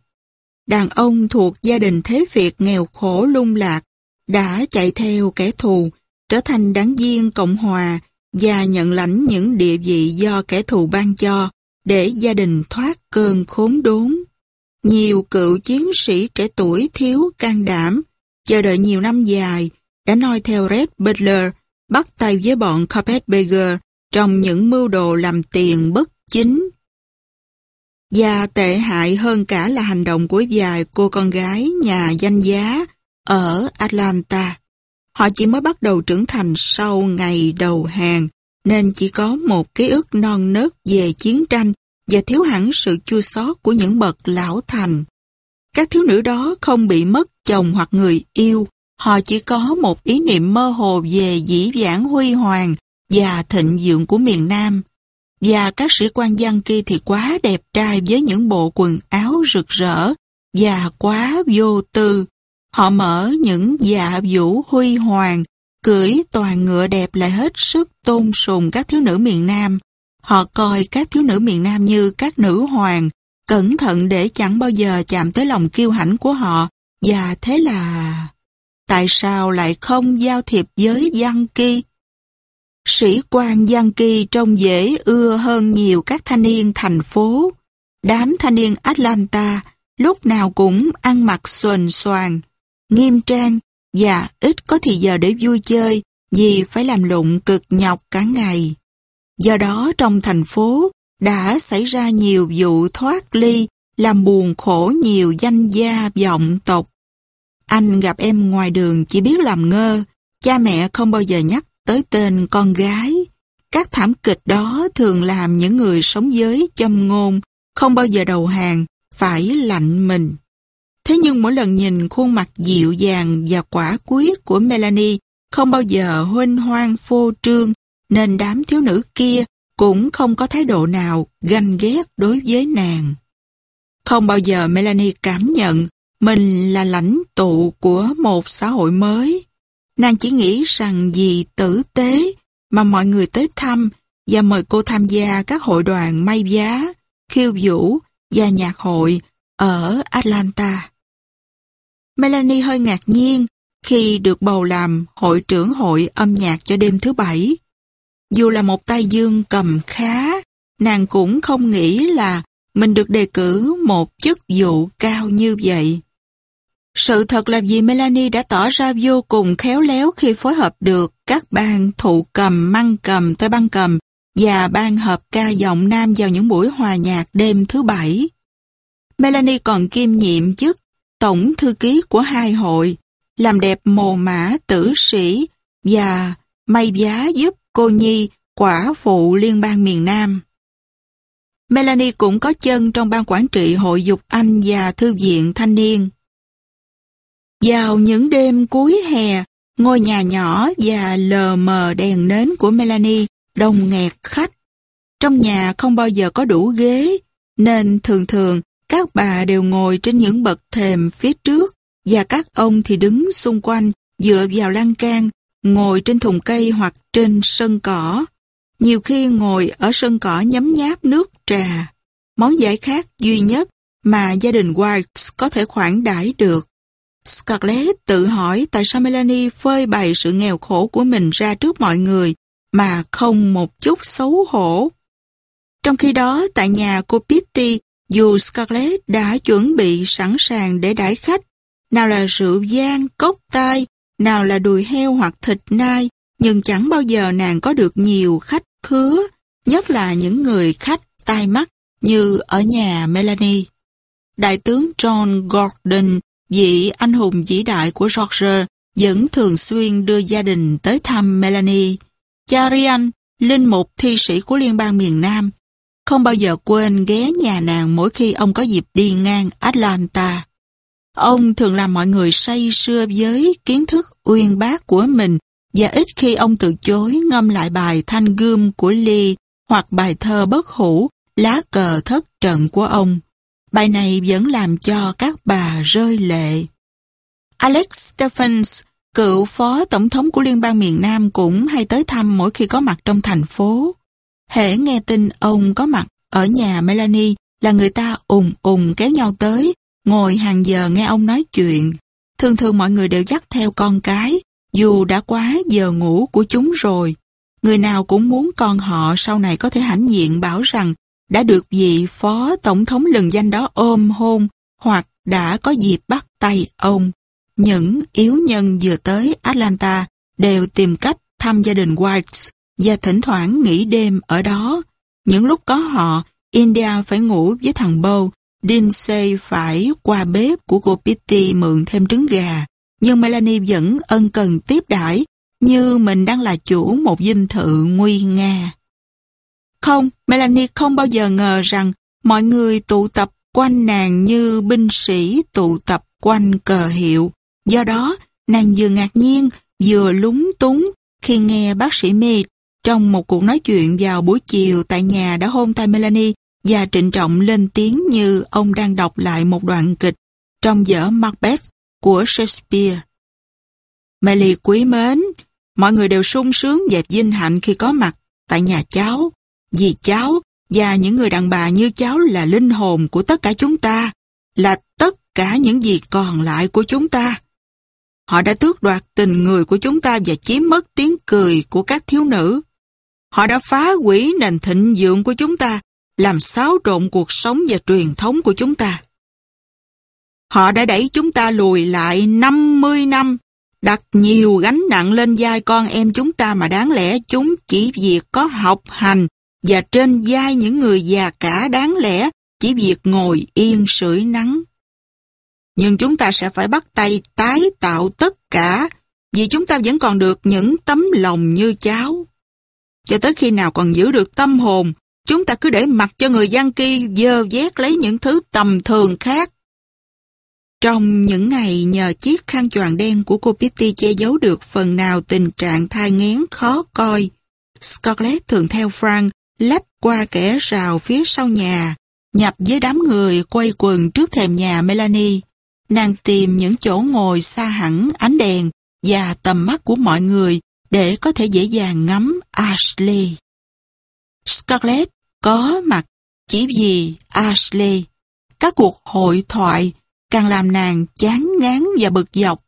Đàn ông thuộc gia đình thế Việt nghèo khổ lung lạc, đã chạy theo kẻ thù, trở thành đáng viên Cộng Hòa và nhận lãnh những địa vị do kẻ thù ban cho để gia đình thoát cơn khốn đốn. Nhiều cựu chiến sĩ trẻ tuổi thiếu can đảm, chờ đợi nhiều năm dài, đã noi theo Red Butler, bắt tay với bọn Carpetbagger trong những mưu đồ làm tiền bất chính. Và tệ hại hơn cả là hành động của vài cô con gái nhà danh giá ở Atlanta. Họ chỉ mới bắt đầu trưởng thành sau ngày đầu hàng, nên chỉ có một ký ức non nớt về chiến tranh và thiếu hẳn sự chua xót của những bậc lão thành. Các thiếu nữ đó không bị mất chồng hoặc người yêu, họ chỉ có một ý niệm mơ hồ về dĩ vãng huy hoàng và thịnh vượng của miền Nam. Và các sĩ quan dân kia thì quá đẹp trai với những bộ quần áo rực rỡ và quá vô tư. Họ mở những dạ vũ huy hoàng, cưỡi toàn ngựa đẹp lại hết sức tôn sùng các thiếu nữ miền Nam. Họ coi các thiếu nữ miền Nam như các nữ hoàng, cẩn thận để chẳng bao giờ chạm tới lòng kiêu hãnh của họ. Và thế là... Tại sao lại không giao thiệp với Giang Kỳ? Sĩ quan Giang Kỳ trông dễ ưa hơn nhiều các thanh niên thành phố. Đám thanh niên Atlanta lúc nào cũng ăn mặc xuềnh xoàng, nghiêm trang và ít có thì giờ để vui chơi vì phải làm lụng cực nhọc cả ngày. Do đó trong thành phố đã xảy ra nhiều vụ thoát ly làm buồn khổ nhiều danh gia vọng tộc. Anh gặp em ngoài đường chỉ biết làm ngơ, cha mẹ không bao giờ nhắc tới tên con gái. Các thảm kịch đó thường làm những người sống giới châm ngôn, không bao giờ đầu hàng, phải lạnh mình. Thế nhưng mỗi lần nhìn khuôn mặt dịu dàng và quả quyết của Melanie không bao giờ huynh hoang phô trương, nên đám thiếu nữ kia cũng không có thái độ nào ganh ghét đối với nàng. Không bao giờ Melanie cảm nhận mình là lãnh tụ của một xã hội mới. Nàng chỉ nghĩ rằng vì tử tế mà mọi người tới thăm và mời cô tham gia các hội đoàn may giá, khiêu vũ và nhạc hội ở Atlanta. Melanie hơi ngạc nhiên khi được bầu làm hội trưởng hội âm nhạc cho đêm thứ bảy. Dù là một tay dương cầm khá, nàng cũng không nghĩ là mình được đề cử một chức vụ cao như vậy. Sự thật là vì Melanie đã tỏ ra vô cùng khéo léo khi phối hợp được các ban thụ cầm, măng cầm, tây băng cầm và ban hợp ca giọng nam vào những buổi hòa nhạc đêm thứ bảy. Melanie còn kiêm nhiệm chức tổng thư ký của hai hội, làm đẹp mồ mã tử sĩ và may giá giúp cô Nhi, quả phụ liên bang miền Nam. Melanie cũng có chân trong ban quản trị hội dục Anh và thư viện thanh niên. Vào những đêm cuối hè, ngôi nhà nhỏ và lờ mờ đèn nến của Melanie đông nghẹt khách. Trong nhà không bao giờ có đủ ghế, nên thường thường các bà đều ngồi trên những bậc thềm phía trước và các ông thì đứng xung quanh dựa vào lan can, ngồi trên thùng cây hoặc trên sân cỏ. Nhiều khi ngồi ở sân cỏ nhấm nháp nước trà. Món giải khác duy nhất mà gia đình White có thể khoản đãi được. Scarlett tự hỏi tại sao Melanie phơi bày sự nghèo khổ của mình ra trước mọi người mà không một chút xấu hổ. Trong khi đó, tại nhà của Pitty, dù Scarlett đã chuẩn bị sẵn sàng để đãi khách, nào là rượu gian, cốc tai, nào là đùi heo hoặc thịt nai, nhưng chẳng bao giờ nàng có được nhiều khách khứa, nhất là những người khách tai mắt như ở nhà Melanie. Đại tướng John Gordon, vị anh hùng vĩ đại của George, vẫn thường xuyên đưa gia đình tới thăm Melanie. Charian, linh mục thi sĩ của Liên bang miền Nam, không bao giờ quên ghé nhà nàng mỗi khi ông có dịp đi ngang Atlanta. Ông thường làm mọi người say sưa với kiến thức uyên bác của mình và ít khi ông từ chối ngâm lại bài thanh gươm của Lee hoặc bài thơ bất hủ lá cờ thất trận của ông. Bài này vẫn làm cho các bà rơi lệ. Alex Stephens, cựu phó tổng thống của Liên bang miền Nam cũng hay tới thăm mỗi khi có mặt trong thành phố. Hễ nghe tin ông có mặt ở nhà Melanie là người ta ùng ùng kéo nhau tới, ngồi hàng giờ nghe ông nói chuyện. Thường thường mọi người đều dắt theo con cái, dù đã quá giờ ngủ của chúng rồi. Người nào cũng muốn con họ sau này có thể hãnh diện bảo rằng đã được vị phó tổng thống lừng danh đó ôm hôn hoặc đã có dịp bắt tay ông. Những yếu nhân vừa tới Atlanta đều tìm cách thăm gia đình Whites và thỉnh thoảng nghỉ đêm ở đó. Những lúc có họ, India phải ngủ với thằng Bo, Dinsey phải qua bếp của cô Pitty mượn thêm trứng gà, nhưng Melanie vẫn ân cần tiếp đãi như mình đang là chủ một dinh thự nguy nga. Không, Melanie không bao giờ ngờ rằng mọi người tụ tập quanh nàng như binh sĩ tụ tập quanh cờ hiệu. Do đó, nàng vừa ngạc nhiên, vừa lúng túng khi nghe bác sĩ Mead trong một cuộc nói chuyện vào buổi chiều tại nhà đã hôn tay Melanie và trịnh trọng lên tiếng như ông đang đọc lại một đoạn kịch trong vở Macbeth của Shakespeare. Melly quý mến, mọi người đều sung sướng dẹp vinh hạnh khi có mặt tại nhà cháu, vì cháu và những người đàn bà như cháu là linh hồn của tất cả chúng ta, là tất cả những gì còn lại của chúng ta. Họ đã tước đoạt tình người của chúng ta và chiếm mất tiếng cười của các thiếu nữ. Họ đã phá hủy nền thịnh vượng của chúng ta, làm xáo trộn cuộc sống và truyền thống của chúng ta. Họ đã đẩy chúng ta lùi lại 50 năm, đặt nhiều gánh nặng lên vai con em chúng ta mà đáng lẽ chúng chỉ việc có học hành và trên vai những người già cả đáng lẽ chỉ việc ngồi yên sưởi nắng. Nhưng chúng ta sẽ phải bắt tay tái tạo tất cả vì chúng ta vẫn còn được những tấm lòng như cháu. Cho tới khi nào còn giữ được tâm hồn, chúng ta cứ để mặc cho người gian kia dơ vét lấy những thứ tầm thường khác. Trong những ngày nhờ chiếc khăn choàng đen của cô Pitty che giấu được phần nào tình trạng thai ngén khó coi, Scarlett thường theo Frank lách qua kẻ rào phía sau nhà, nhập với đám người quay quần trước thềm nhà Melanie. Nàng tìm những chỗ ngồi xa hẳn ánh đèn và tầm mắt của mọi người để có thể dễ dàng ngắm Ashley. Scarlett có mặt chỉ vì Ashley. Các cuộc hội thoại càng làm nàng chán ngán và bực dọc.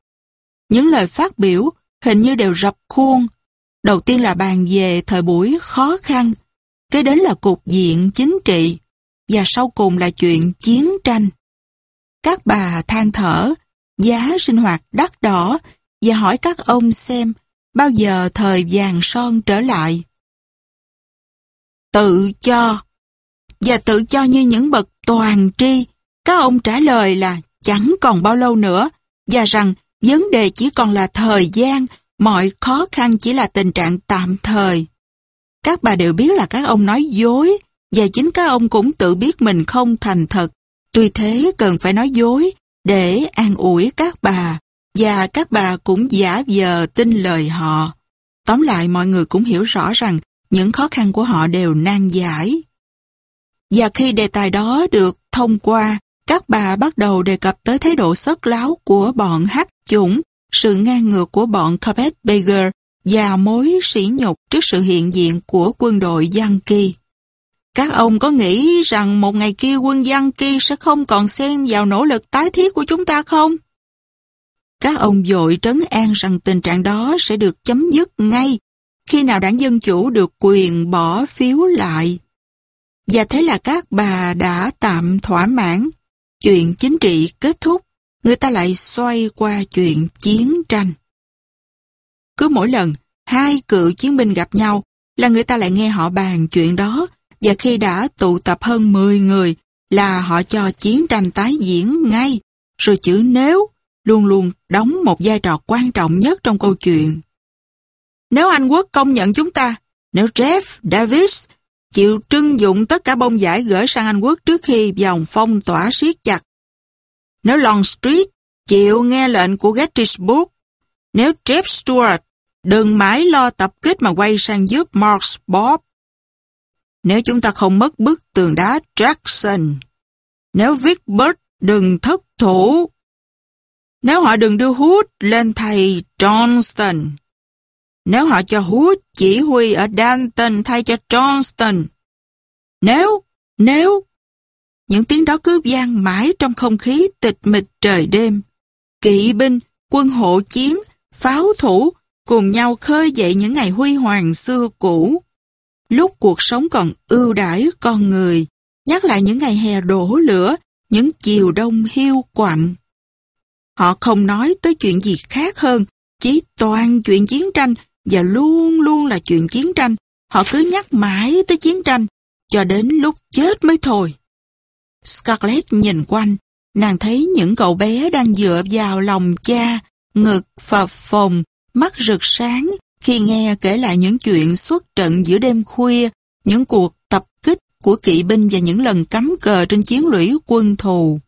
Những lời phát biểu hình như đều rập khuôn. Đầu tiên là bàn về thời buổi khó khăn, kế đến là cục diện chính trị, và sau cùng là chuyện chiến tranh. Các bà than thở, giá sinh hoạt đắt đỏ và hỏi các ông xem bao giờ thời vàng son trở lại. Tự cho, và tự cho như những bậc toàn tri, các ông trả lời là chẳng còn bao lâu nữa, và rằng vấn đề chỉ còn là thời gian, mọi khó khăn chỉ là tình trạng tạm thời. Các bà đều biết là các ông nói dối, và chính các ông cũng tự biết mình không thành thật. Tuy thế cần phải nói dối để an ủi các bà, và các bà cũng giả vờ tin lời họ. Tóm lại mọi người cũng hiểu rõ rằng những khó khăn của họ đều nan giải. Và khi đề tài đó được thông qua, các bà bắt đầu đề cập tới thái độ sất láo của bọn hát chủng, sự ngang ngược của bọn Carpetbagger và mối sỉ nhục trước sự hiện diện của quân đội Yankee. Các ông có nghĩ rằng một ngày kia quân Yankee sẽ không còn xem vào nỗ lực tái thiết của chúng ta không? Các ông dội trấn an rằng tình trạng đó sẽ được chấm dứt ngay khi nào đảng Dân Chủ được quyền bỏ phiếu lại. Và thế là các bà đã tạm thỏa mãn. Chuyện chính trị kết thúc, người ta lại xoay qua chuyện chiến tranh. Cứ mỗi lần hai cựu chiến binh gặp nhau là người ta lại nghe họ bàn chuyện đó. Và khi đã tụ tập hơn 10 người là họ cho chiến tranh tái diễn ngay. Rồi chữ nếu luôn luôn đóng một vai trò quan trọng nhất trong câu chuyện. Nếu Anh quốc công nhận chúng ta, nếu Jeff Davis chịu trưng dụng tất cả bông giải gửi sang Anh quốc trước khi vòng phong tỏa siết chặt, nếu Longstreet chịu nghe lệnh của Gettysburg, nếu Jeff Stuart đừng mãi lo tập kích mà quay sang giúp Marks Bob, nếu chúng ta không mất bức tường đá Jackson, nếu Vicksburg đừng thất thủ, nếu họ đừng đưa Hood lên thầy Johnston, nếu họ cho Hood chỉ huy ở Danton thay cho Johnston, nếu, nếu, những tiếng đó cứ vang mãi trong không khí tịch mịch trời đêm. Kỵ binh, quân hộ chiến, pháo thủ cùng nhau khơi dậy những ngày huy hoàng xưa cũ. Lúc cuộc sống còn ưu đãi con người, nhắc lại những ngày hè đổ lửa, những chiều đông hiu quạnh. Họ không nói tới chuyện gì khác hơn, chỉ toàn chuyện chiến tranh và luôn luôn là chuyện chiến tranh. Họ cứ nhắc mãi tới chiến tranh, cho đến lúc chết mới thôi. Scarlett nhìn quanh, nàng thấy những cậu bé đang dựa vào lòng cha, ngực phập phồng, mắt rực sáng khi nghe kể lại những chuyện suốt trận giữa đêm khuya, những cuộc tập kích của kỵ binh và những lần cắm cờ trên chiến lũy quân thù.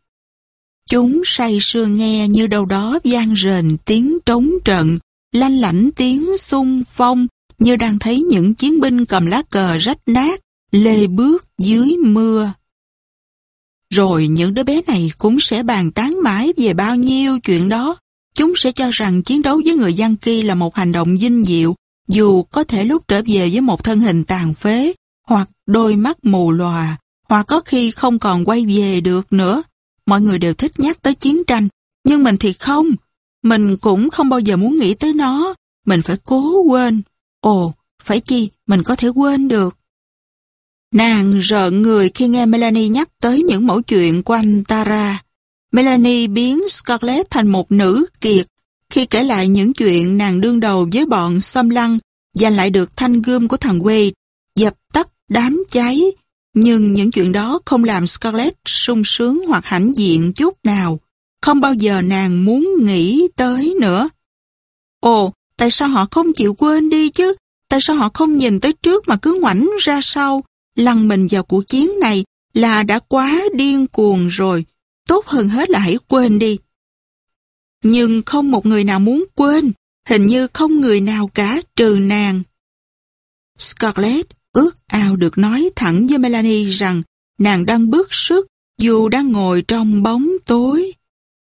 Chúng say sưa nghe như đâu đó vang rền tiếng trống trận, lanh lảnh tiếng xung phong như đang thấy những chiến binh cầm lá cờ rách nát, lê bước dưới mưa. Rồi những đứa bé này cũng sẽ bàn tán mãi về bao nhiêu chuyện đó. Chúng sẽ cho rằng chiến đấu với người dân kia là một hành động dinh diệu, dù có thể lúc trở về với một thân hình tàn phế, hoặc đôi mắt mù lòa, hoặc có khi không còn quay về được nữa. Mọi người đều thích nhắc tới chiến tranh, nhưng mình thì không. Mình cũng không bao giờ muốn nghĩ tới nó. Mình phải cố quên. Ồ, phải chi, mình có thể quên được. Nàng rợn người khi nghe Melanie nhắc tới những mẫu chuyện quanh Tara. Melanie biến Scarlett thành một nữ kiệt khi kể lại những chuyện nàng đương đầu với bọn xâm lăng giành lại được thanh gươm của thằng Wade, dập tắt đám cháy. Nhưng những chuyện đó không làm Scarlett sung sướng hoặc hãnh diện chút nào. Không bao giờ nàng muốn nghĩ tới nữa. Ồ, tại sao họ không chịu quên đi chứ? Tại sao họ không nhìn tới trước mà cứ ngoảnh ra sau? lăn mình vào cuộc chiến này là đã quá điên cuồng rồi. Tốt hơn hết là hãy quên đi. Nhưng không một người nào muốn quên. Hình như không người nào cả trừ nàng. Scarlett ước ao được nói thẳng với Melanie rằng nàng đang bức sức dù đang ngồi trong bóng tối.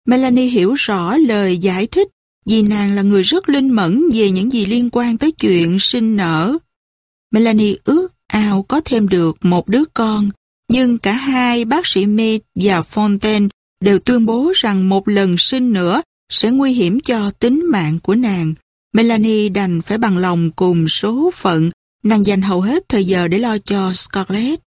Melanie hiểu rõ lời giải thích vì nàng là người rất linh mẫn về những gì liên quan tới chuyện sinh nở. Melanie ước ao có thêm được một đứa con, nhưng cả hai bác sĩ Mead và Fontaine đều tuyên bố rằng một lần sinh nữa sẽ nguy hiểm cho tính mạng của nàng. Melanie đành phải bằng lòng cùng số phận, nàng dành hầu hết thời giờ để lo cho Scarlett.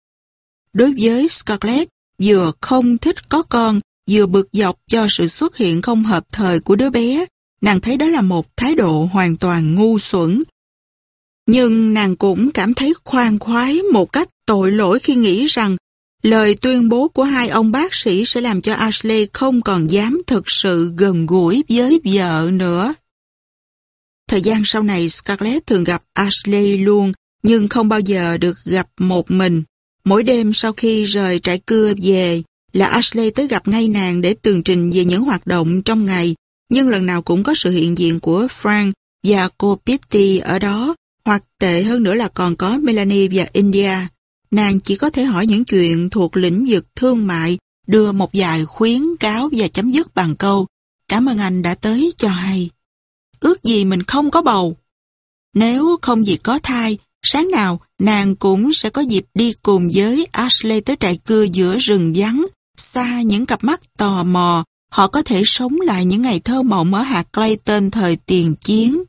Đối với Scarlett, vừa không thích có con, vừa bực dọc cho sự xuất hiện không hợp thời của đứa bé, nàng thấy đó là một thái độ hoàn toàn ngu xuẩn, nhưng nàng cũng cảm thấy khoan khoái một cách tội lỗi khi nghĩ rằng lời tuyên bố của hai ông bác sĩ sẽ làm cho Ashley không còn dám thực sự gần gũi với vợ nữa. Thời gian sau này, Scarlett thường gặp Ashley luôn, nhưng không bao giờ được gặp một mình. Mỗi đêm sau khi rời trại cưa về, là Ashley tới gặp ngay nàng để tường trình về những hoạt động trong ngày nhưng lần nào cũng có sự hiện diện của Frank và cô Pitty ở đó, hoặc tệ hơn nữa là còn có Melanie và India. Nàng chỉ có thể hỏi những chuyện thuộc lĩnh vực thương mại, đưa một vài khuyến cáo và chấm dứt bằng câu Cảm ơn anh đã tới cho hay. Ước gì mình không có bầu. Nếu không gì có thai, sáng nào nàng cũng sẽ có dịp đi cùng với Ashley tới trại cưa giữa rừng vắng, xa những cặp mắt tò mò, họ có thể sống lại những ngày thơ mộng ở hạt Clayton thời tiền chiến.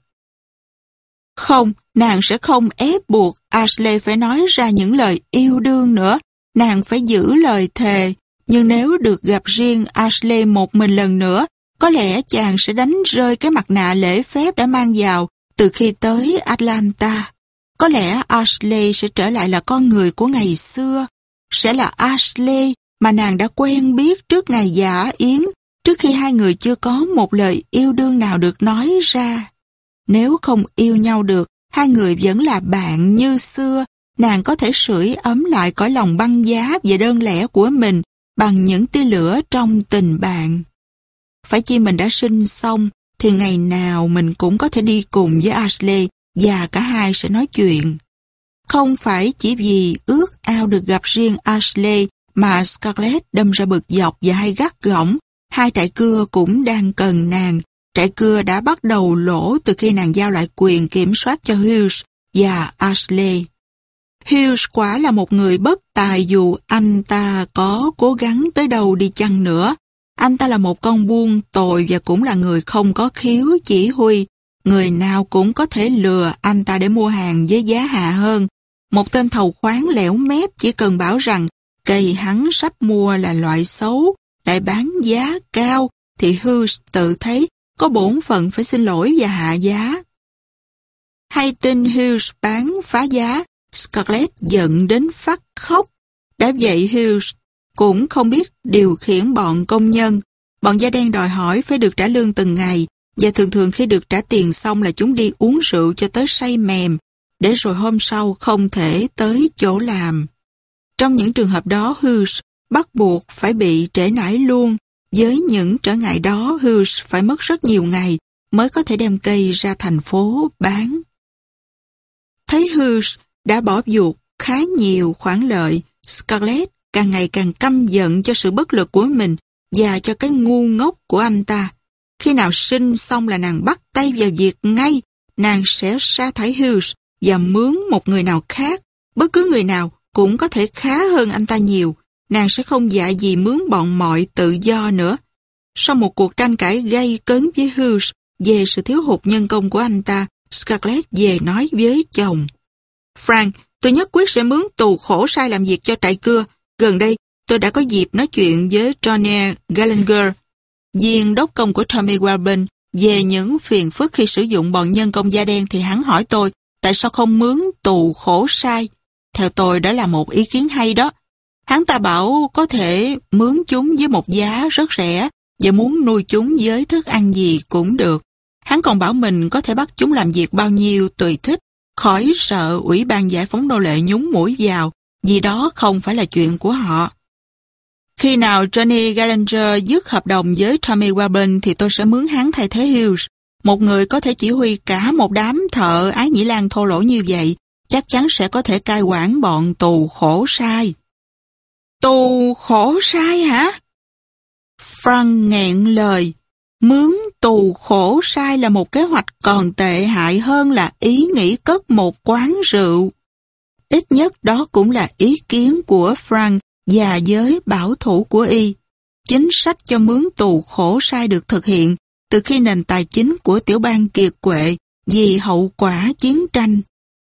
Không, nàng sẽ không ép buộc Ashley phải nói ra những lời yêu đương nữa. nàng phải giữ lời thề, nhưng nếu được gặp riêng Ashley một mình lần nữa, có lẽ chàng sẽ đánh rơi cái mặt nạ lễ phép đã mang vào từ khi tới Atlanta. Có lẽ Ashley sẽ trở lại là con người của ngày xưa, sẽ là Ashley mà nàng đã quen biết trước ngày giả yến, trước khi hai người chưa có một lời yêu đương nào được nói ra. Nếu không yêu nhau được, hai người vẫn là bạn như xưa, nàng có thể sưởi ấm lại cõi lòng băng giá và đơn lẻ của mình bằng những tia lửa trong tình bạn. Phải chi mình đã sinh xong, thì ngày nào mình cũng có thể đi cùng với Ashley và cả hai sẽ nói chuyện. Không phải chỉ vì ước ao được gặp riêng Ashley mà Scarlett đâm ra bực dọc và hay gắt gỏng, hai trại cưa cũng đang cần nàng. Trại cưa đã bắt đầu lỗ từ khi nàng giao lại quyền kiểm soát cho Hughes và Ashley. Hughes quả là một người bất tài dù anh ta có cố gắng tới đâu đi chăng nữa. Anh ta là một con buôn tồi và cũng là người không có khiếu chỉ huy. Người nào cũng có thể lừa anh ta để mua hàng với giá hạ hơn. Một tên thầu khoáng lẻo mép chỉ cần bảo rằng cây hắn sắp mua là loại xấu, lại bán giá cao, thì Hughes tự thấy có bổn phận phải xin lỗi và hạ giá. Hay tin Hughes bán phá giá, Scarlett giận đến phát khóc. Đã vậy Hughes cũng không biết điều khiển bọn công nhân. Bọn da đen đòi hỏi phải được trả lương từng ngày và thường thường khi được trả tiền xong là chúng đi uống rượu cho tới say mềm để rồi hôm sau không thể tới chỗ làm. Trong những trường hợp đó Hughes bắt buộc phải bị trễ nải luôn. Với những trở ngại đó Hughes phải mất rất nhiều ngày mới có thể đem cây ra thành phố bán. Thấy Hughes đã bỏ ruột khá nhiều khoản lợi, Scarlett càng ngày càng căm giận cho sự bất lực của mình và cho cái ngu ngốc của anh ta. Khi nào sinh xong là nàng bắt tay vào việc ngay, nàng sẽ sa thải Hughes và mướn một người nào khác. Bất cứ người nào cũng có thể khá hơn anh ta nhiều. Nàng sẽ không dạ gì mướn bọn mọi tự do nữa. Sau một cuộc tranh cãi gây cấn với Hughes về sự thiếu hụt nhân công của anh ta, Scarlett về nói với chồng. Frank, tôi nhất quyết sẽ mướn tù khổ sai làm việc cho trại cưa. Gần đây, tôi đã có dịp nói chuyện với Johnny Gallagher, viên đốc công của Tommy Walben, về những phiền phức khi sử dụng bọn nhân công da đen thì hắn hỏi tôi tại sao không mướn tù khổ sai. Theo tôi đó là một ý kiến hay đó. Hắn ta bảo có thể mướn chúng với một giá rất rẻ và muốn nuôi chúng với thức ăn gì cũng được. Hắn còn bảo mình có thể bắt chúng làm việc bao nhiêu tùy thích khỏi sợ Ủy ban Giải phóng nô lệ nhúng mũi vào, vì đó không phải là chuyện của họ. Khi nào Johnny Gallagher dứt hợp đồng với Tommy Wabin thì tôi sẽ mướn hắn thay thế Hughes. Một người có thể chỉ huy cả một đám thợ ái nhĩ lan thô lỗ như vậy, chắc chắn sẽ có thể cai quản bọn tù khổ sai. Tù khổ sai hả? Frank nghẹn lời. Mướn tù khổ sai là một kế hoạch còn tệ hại hơn là ý nghĩ cất một quán rượu. Ít nhất đó cũng là ý kiến của Frank và giới bảo thủ của y. Chính sách cho mướn tù khổ sai được thực hiện từ khi nền tài chính của tiểu bang kiệt quệ vì hậu quả chiến tranh.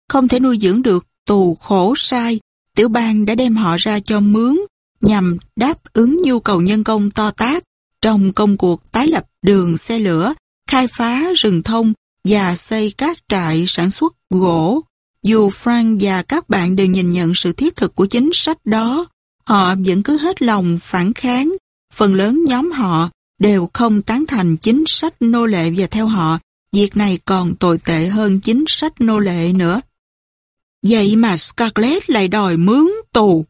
Không thể nuôi dưỡng được tù khổ sai, tiểu bang đã đem họ ra cho mướn nhằm đáp ứng nhu cầu nhân công to tác trong công cuộc tái lập đường xe lửa, khai phá rừng thông và xây các trại sản xuất gỗ. Dù Frank và các bạn đều nhìn nhận sự thiết thực của chính sách đó, họ vẫn cứ hết lòng phản kháng. Phần lớn nhóm họ đều không tán thành chính sách nô lệ và theo họ, việc này còn tồi tệ hơn chính sách nô lệ nữa. Vậy mà Scarlett lại đòi mướn tù.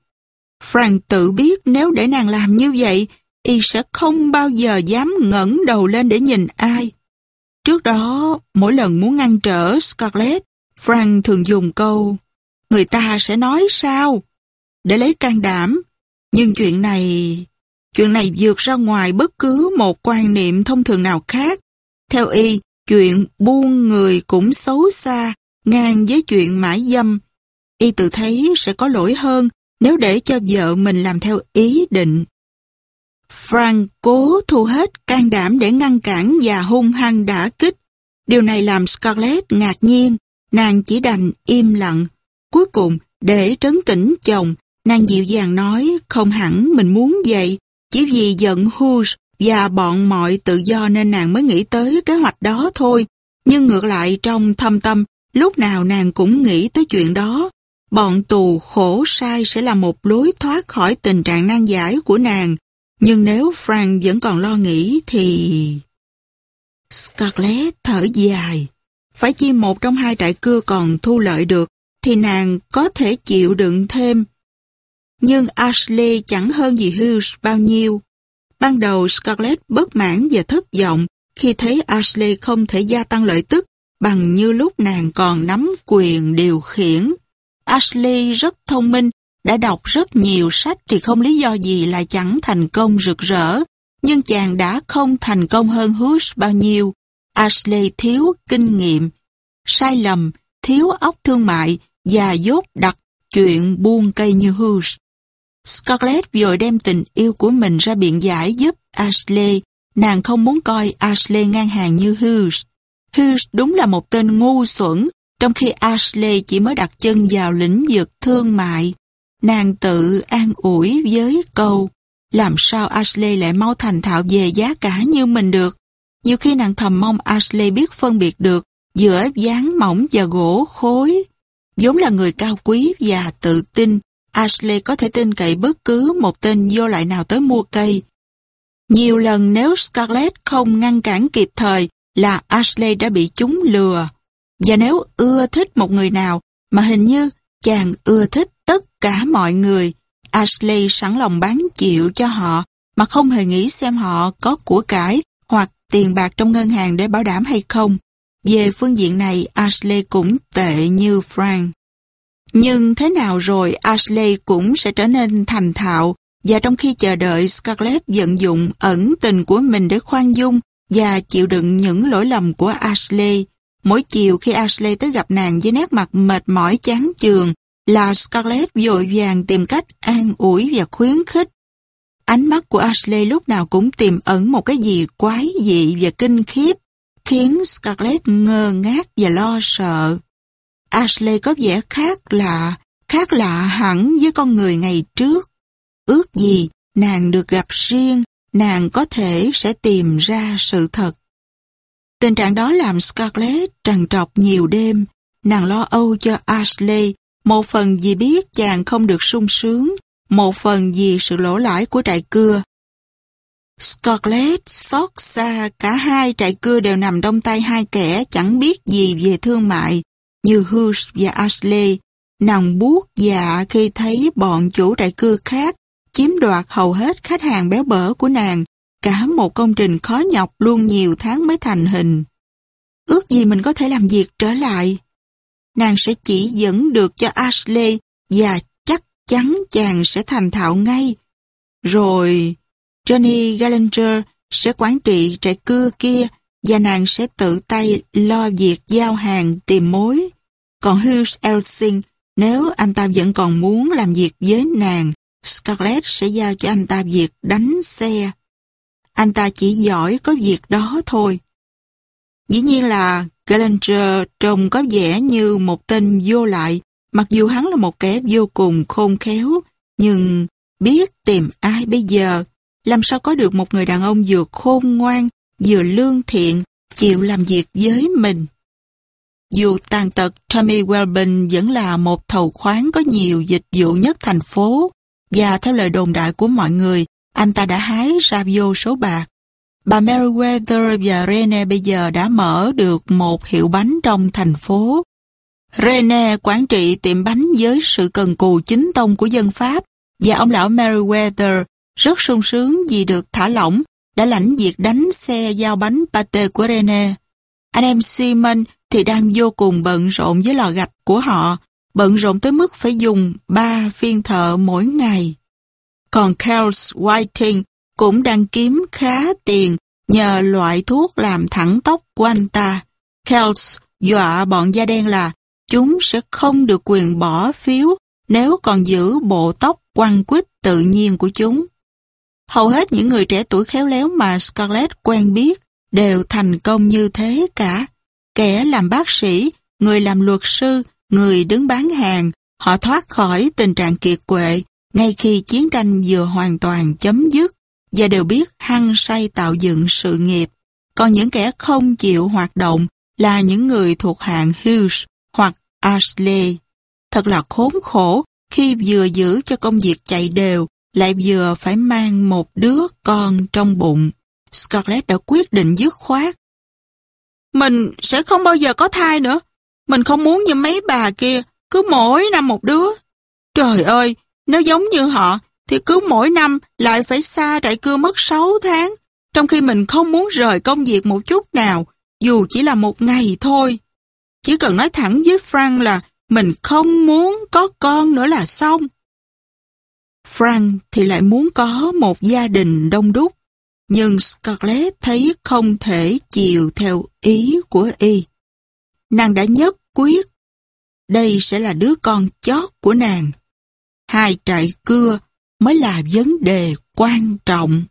Frank tự biết nếu để nàng làm như vậy, y sẽ không bao giờ dám ngẩng đầu lên để nhìn ai. Trước đó, mỗi lần muốn ngăn trở Scarlett, Frank thường dùng câu Người ta sẽ nói sao? Để lấy can đảm. Nhưng chuyện này... Chuyện này vượt ra ngoài bất cứ một quan niệm thông thường nào khác. Theo y, chuyện buôn người cũng xấu xa, ngang với chuyện mãi dâm. Y tự thấy sẽ có lỗi hơn nếu để cho vợ mình làm theo ý định. Frank cố thu hết can đảm để ngăn cản và hung hăng đã kích. Điều này làm Scarlett ngạc nhiên, nàng chỉ đành im lặng. Cuối cùng, để trấn tĩnh chồng, Nàng dịu dàng nói không hẳn mình muốn vậy, chỉ vì giận Hughes và bọn mọi tự do nên nàng mới nghĩ tới kế hoạch đó thôi. Nhưng ngược lại trong thâm tâm, lúc nào nàng cũng nghĩ tới chuyện đó. Bọn tù khổ sai sẽ là một lối thoát khỏi tình trạng nan giải của nàng. Nhưng nếu Frank vẫn còn lo nghĩ thì... Scarlett thở dài. Phải chi một trong hai trại cưa còn thu lợi được thì nàng có thể chịu đựng thêm. Nhưng Ashley chẳng hơn gì Hughes bao nhiêu. Ban đầu Scarlett bất mãn và thất vọng khi thấy Ashley không thể gia tăng lợi tức bằng như lúc nàng còn nắm quyền điều khiển. Ashley rất thông minh, đã đọc rất nhiều sách thì không lý do gì là chẳng thành công rực rỡ, nhưng chàng đã không thành công hơn Hughes bao nhiêu. Ashley thiếu kinh nghiệm, sai lầm, thiếu óc thương mại và dốt đặt chuyện buông cây như Hughes. Scarlett vội đem tình yêu của mình ra biện giải giúp Ashley. Nàng không muốn coi Ashley ngang hàng như Hughes. Hughes đúng là một tên ngu xuẩn, trong khi Ashley chỉ mới đặt chân vào lĩnh vực thương mại. Nàng tự an ủi với câu, làm sao Ashley lại mau thành thạo về giá cả như mình được. Nhiều khi nàng thầm mong Ashley biết phân biệt được giữa dáng mỏng và gỗ khối. vốn là người cao quý và tự tin, Ashley có thể tin cậy bất cứ một tên vô lại nào tới mua cây. Nhiều lần nếu Scarlett không ngăn cản kịp thời là Ashley đã bị chúng lừa. Và nếu ưa thích một người nào mà hình như chàng ưa thích tất cả mọi người, Ashley sẵn lòng bán chịu cho họ mà không hề nghĩ xem họ có của cải hoặc tiền bạc trong ngân hàng để bảo đảm hay không. Về phương diện này, Ashley cũng tệ như Frank. Nhưng thế nào rồi Ashley cũng sẽ trở nên thành thạo và trong khi chờ đợi Scarlett vận dụng ẩn tình của mình để khoan dung và chịu đựng những lỗi lầm của Ashley. Mỗi chiều khi Ashley tới gặp nàng với nét mặt mệt mỏi chán chường là Scarlett vội vàng tìm cách an ủi và khuyến khích. Ánh mắt của Ashley lúc nào cũng tiềm ẩn một cái gì quái dị và kinh khiếp, khiến Scarlett ngơ ngác và lo sợ. Ashley có vẻ khác lạ, khác lạ hẳn với con người ngày trước. Ước gì nàng được gặp riêng, nàng có thể sẽ tìm ra sự thật. Tình trạng đó làm Scarlett trằn trọc nhiều đêm. Nàng lo âu cho Ashley, một phần vì biết chàng không được sung sướng, một phần vì sự lỗ lãi của trại cưa. Scarlett xót xa cả hai trại cưa đều nằm trong tay hai kẻ chẳng biết gì về thương mại, như Hughes và Ashley, nàng buốt dạ khi thấy bọn chủ trại cưa khác chiếm đoạt hầu hết khách hàng béo bở của nàng, cả một công trình khó nhọc luôn nhiều tháng mới thành hình. Ước gì mình có thể làm việc trở lại. Nàng sẽ chỉ dẫn được cho Ashley và chắc chắn chàng sẽ thành thạo ngay. Rồi Johnny Gallagher sẽ quản trị trại cưa kia và nàng sẽ tự tay lo việc giao hàng tìm mối. Còn Hughes Elsing, nếu anh ta vẫn còn muốn làm việc với nàng, Scarlett sẽ giao cho anh ta việc đánh xe. Anh ta chỉ giỏi có việc đó thôi. Dĩ nhiên là Gallagher trông có vẻ như một tên vô lại, mặc dù hắn là một kẻ vô cùng khôn khéo, nhưng biết tìm ai bây giờ, làm sao có được một người đàn ông vừa khôn ngoan, vừa lương thiện, chịu làm việc với mình. Dù tàn tật, Tommy Welbin vẫn là một thầu khoáng có nhiều dịch vụ nhất thành phố, và theo lời đồn đại của mọi người, anh ta đã hái ra vô số bạc. Bà Meriwether và Rene bây giờ đã mở được một hiệu bánh trong thành phố. Rene quản trị tiệm bánh với sự cần cù chính tông của dân Pháp và ông lão Meriwether rất sung sướng vì được thả lỏng đã lãnh việc đánh xe giao bánh pate của Rene. Anh em Simon thì đang vô cùng bận rộn với lò gạch của họ, bận rộn tới mức phải dùng ba phiên thợ mỗi ngày. Còn Charles Whiting cũng đang kiếm khá tiền nhờ loại thuốc làm thẳng tóc của anh ta. Charles dọa bọn da đen là chúng sẽ không được quyền bỏ phiếu nếu còn giữ bộ tóc quăng quýt tự nhiên của chúng. Hầu hết những người trẻ tuổi khéo léo mà Scarlett quen biết đều thành công như thế cả. Kẻ làm bác sĩ, người làm luật sư, người đứng bán hàng, họ thoát khỏi tình trạng kiệt quệ ngay khi chiến tranh vừa hoàn toàn chấm dứt và đều biết hăng say tạo dựng sự nghiệp. Còn những kẻ không chịu hoạt động là những người thuộc hạng Hughes hoặc Ashley. Thật là khốn khổ khi vừa giữ cho công việc chạy đều lại vừa phải mang một đứa con trong bụng. Scarlett đã quyết định dứt khoát. Mình sẽ không bao giờ có thai nữa. Mình không muốn như mấy bà kia, cứ mỗi năm một đứa. Trời ơi, nếu giống như họ, thì cứ mỗi năm lại phải xa trại cưa mất 6 tháng, trong khi mình không muốn rời công việc một chút nào, dù chỉ là một ngày thôi. Chỉ cần nói thẳng với Frank là mình không muốn có con nữa là xong. Frank thì lại muốn có một gia đình đông đúc, nhưng Scarlett thấy không thể chiều theo ý của y. Nàng đã nhất quyết, đây sẽ là đứa con chót của nàng. Hai trại cưa mới là vấn đề quan trọng.